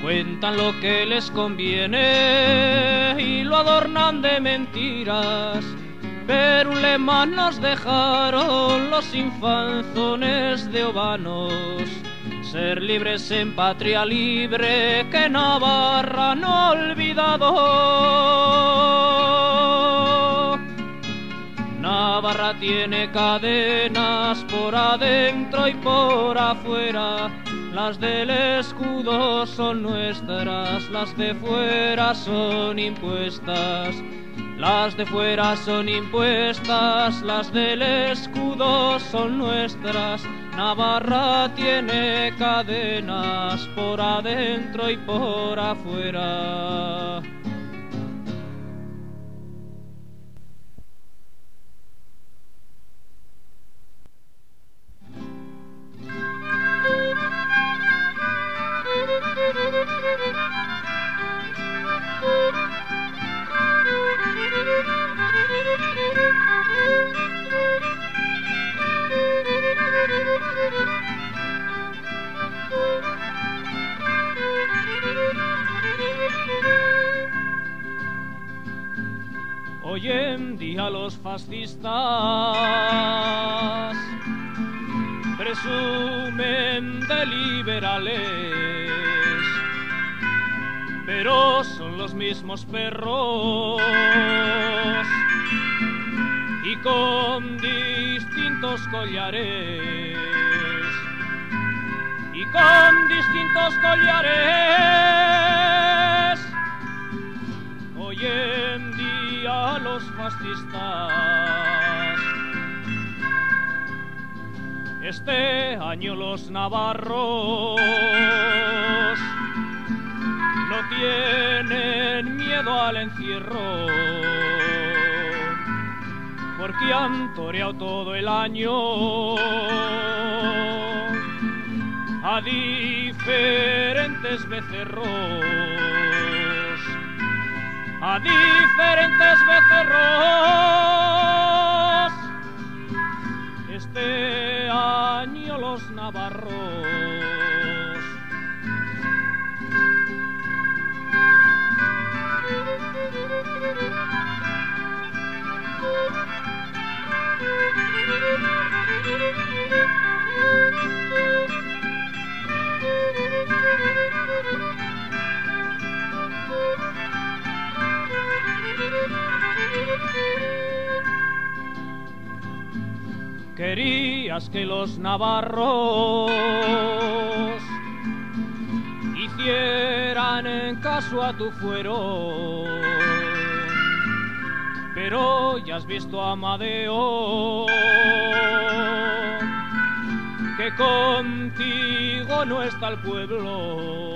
Speaker 2: Cuentan lo que les conviene y lo adornan de mentiras. Pero un lema nos dejaron los infanzones de Obanos. Ser libres en patria libre que Navarra no olvidado. Navarra tiene cadenas por adentro y por afuera. Las del escudo son nuestras, las de fuera son impuestas. Las de fuera son impuestas, las del escudo son nuestras. Navarra tiene cadenas por adentro y por afuera. Hoy en día los fascistas presumen de liberales, pero son los mismos perros y con distintos collares y con distintos collares. Hoy en día los fascistas este año los navarros no tienen miedo al encierro porque han toreado todo el año a diferentes becerros, a diferentes becerros. Este año los navarros que los navarros hicieran en caso a tu fuero, pero ya has visto a Amadeo que contigo no está el pueblo.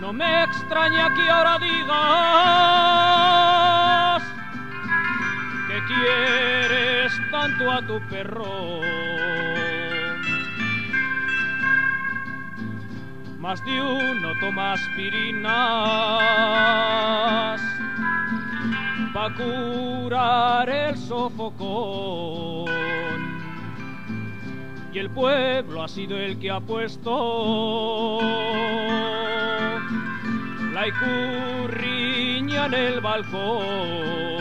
Speaker 2: No me extraña que ahora digas que quieres tanto a tu perro. Más de uno toma aspirinas para curar el sofocón. Y el pueblo ha sido el que ha puesto la icurriña en el balcón.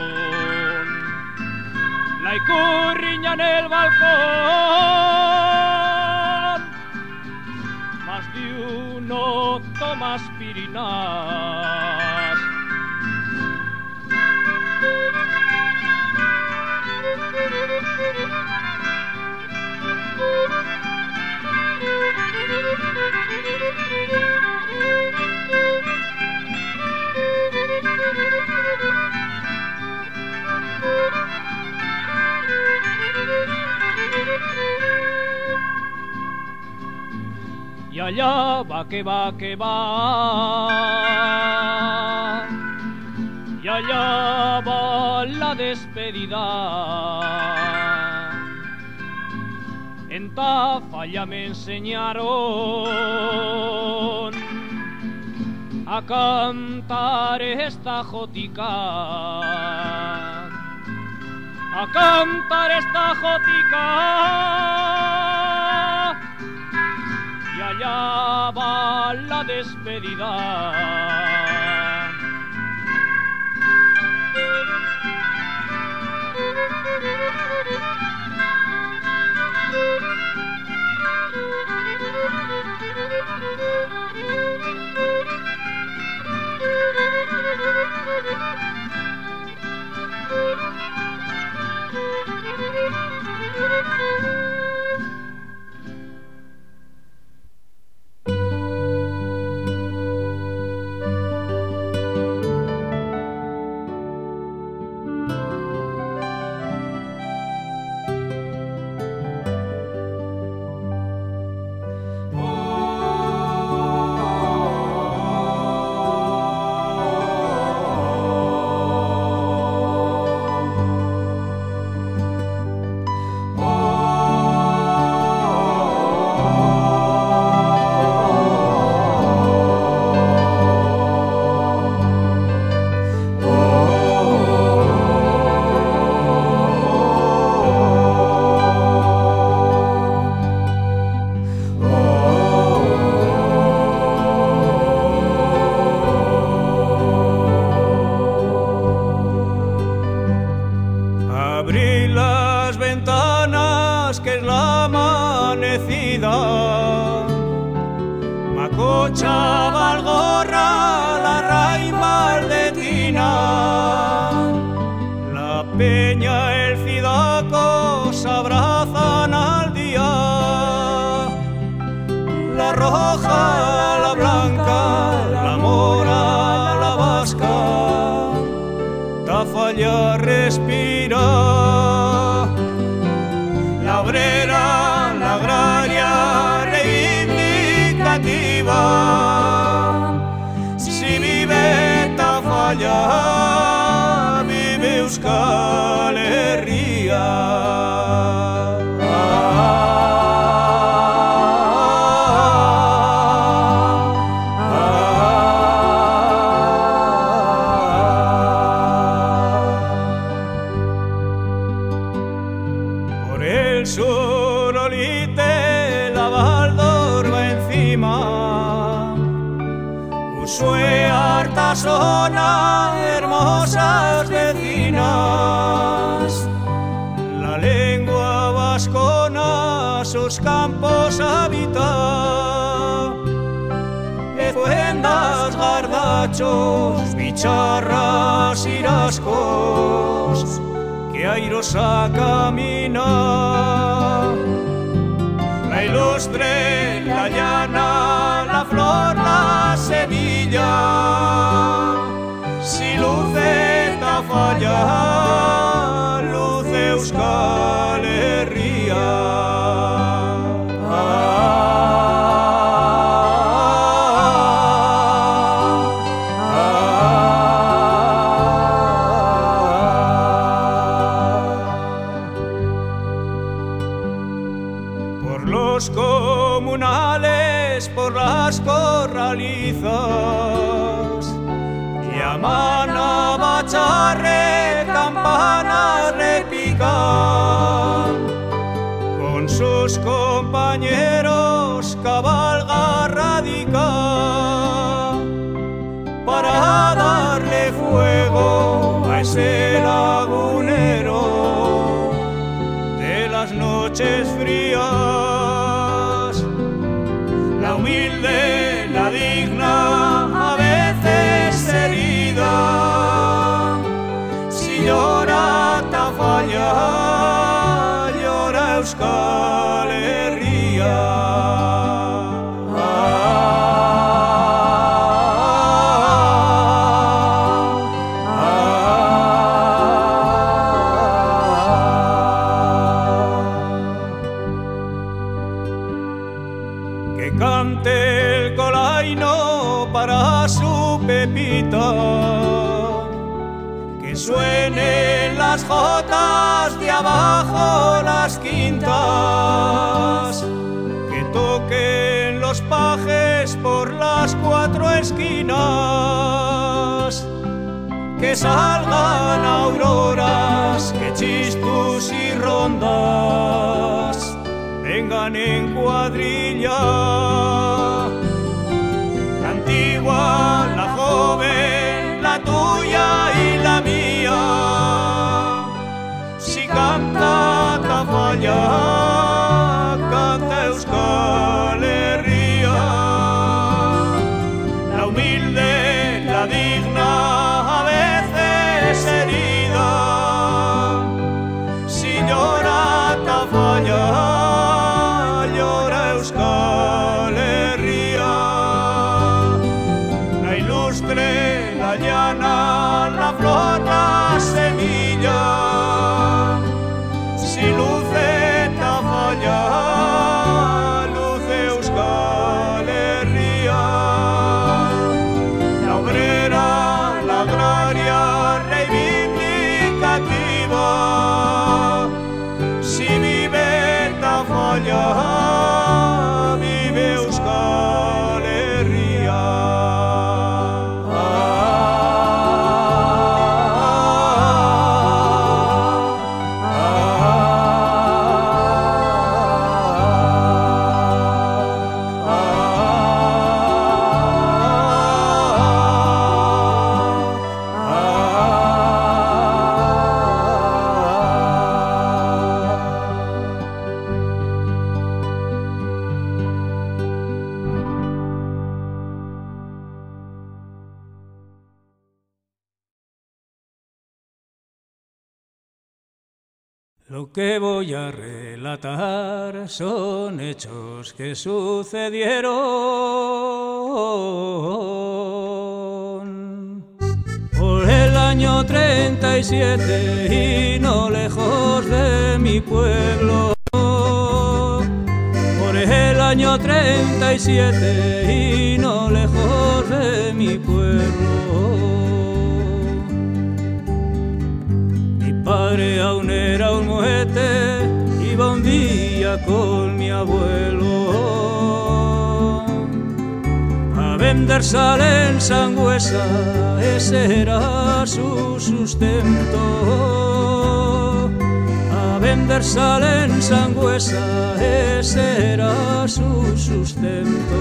Speaker 2: La icurriña en el balcón. Más de uno toma aspirinas.
Speaker 14: Y allá va que va que va. Y allá va la despedida. En Tafalla me enseñaron a cantar esta jotica. A cantar esta jotica y allá va la despedida.
Speaker 2: Thank you. Amanecida. Macocha, Valgorra, la Ray que airosa camina. La ilustre, la llana, la flor, la semilla. Si luce falla, luce Euskal fuego a son hechos que sucedieron por el año 37 y no lejos de mi pueblo. Por el año 37 y no lejos de mi pueblo. Mi padre aún era un muete, iba un con mi abuelo a vender sal en Sangüesa, ese era su sustento. A vender sal en Sangüesa, ese era su sustento.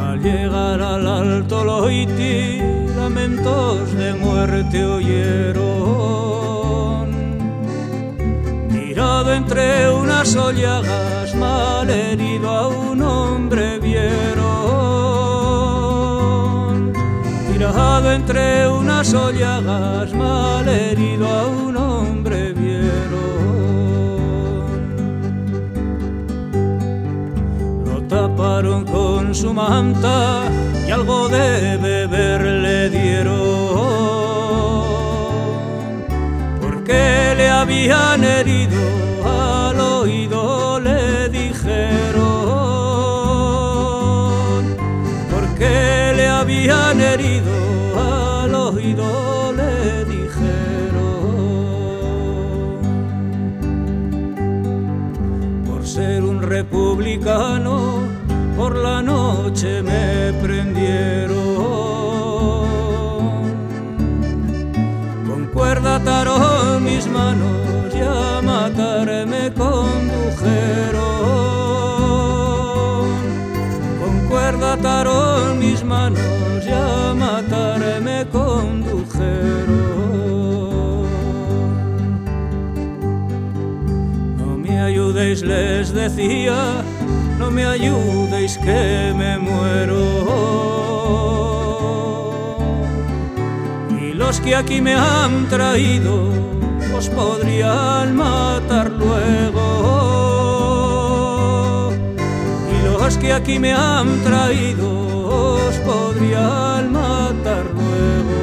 Speaker 2: Al llegar al alto Loiti, lamentos de muerte oyeron. Tirado entre unas ollagas, mal herido a un hombre vieron. Tirado entre unas ollagas, mal herido a un hombre vieron. Lo taparon con su manta y algo de beber le dieron. Porque le habían herido ataron mis manos y a matarme condujeron. No me ayudéis, les decía, no me ayudéis que me muero. Y los que aquí me han traído os podrían matar luego que aquí me han traído os podrían matar luego.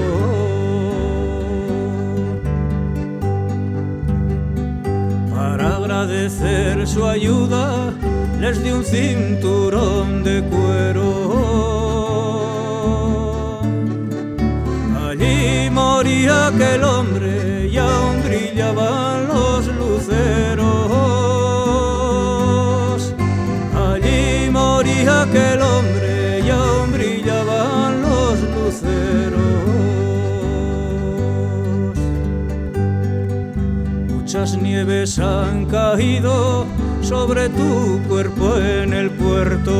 Speaker 2: Para agradecer su ayuda les di un cinturón de cuero. Allí moría aquel hombre y aún brillaban los luceros. Aquel hombre y aún brillaban los luceros. Muchas nieves han caído sobre tu cuerpo en el puerto.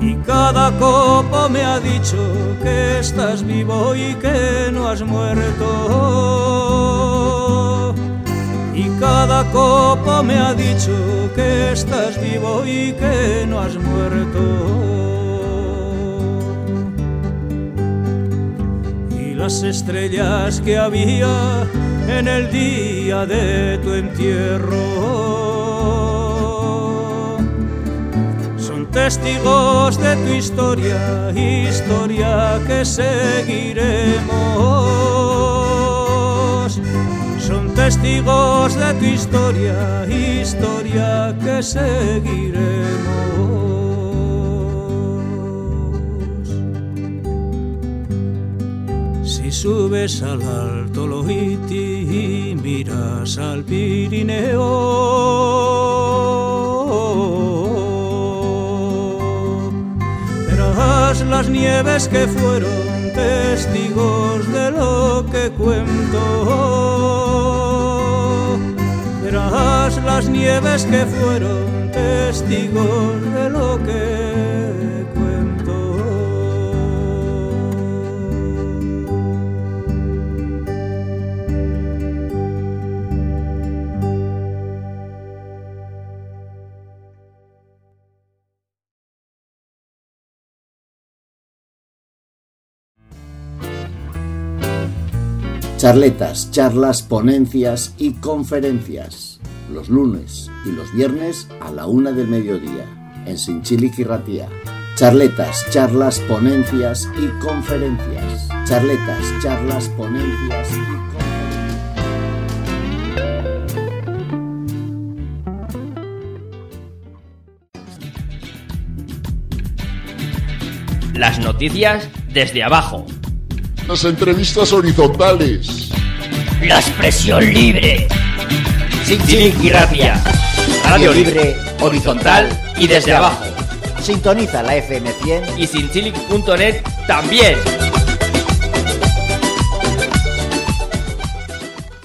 Speaker 2: Y cada copo me ha dicho que estás vivo y que no has muerto. Cada copo me ha dicho que estás vivo y que no has muerto. Y las estrellas que había en el día de tu entierro son testigos de tu historia, historia que seguiremos. Testigos de tu historia, historia que seguiremos. Si subes al alto Lohiti y miras al Pirineo, verás las nieves que fueron testigos de lo que cuento. Verás las nieves que fueron testigos de lo que cuento.
Speaker 1: Charletas, charlas, ponencias y conferencias. Los lunes y los viernes a la una del mediodía en Sinchilic y Ratía. Charletas, charlas, ponencias y conferencias. Charletas, charlas, ponencias y conferencias.
Speaker 15: Las noticias desde abajo.
Speaker 16: Las entrevistas horizontales.
Speaker 15: La expresión libre. Sin y Ratia. Radio libre, horizontal y desde abajo.
Speaker 17: Sintoniza la FM 100
Speaker 15: Y sinchilic.net también.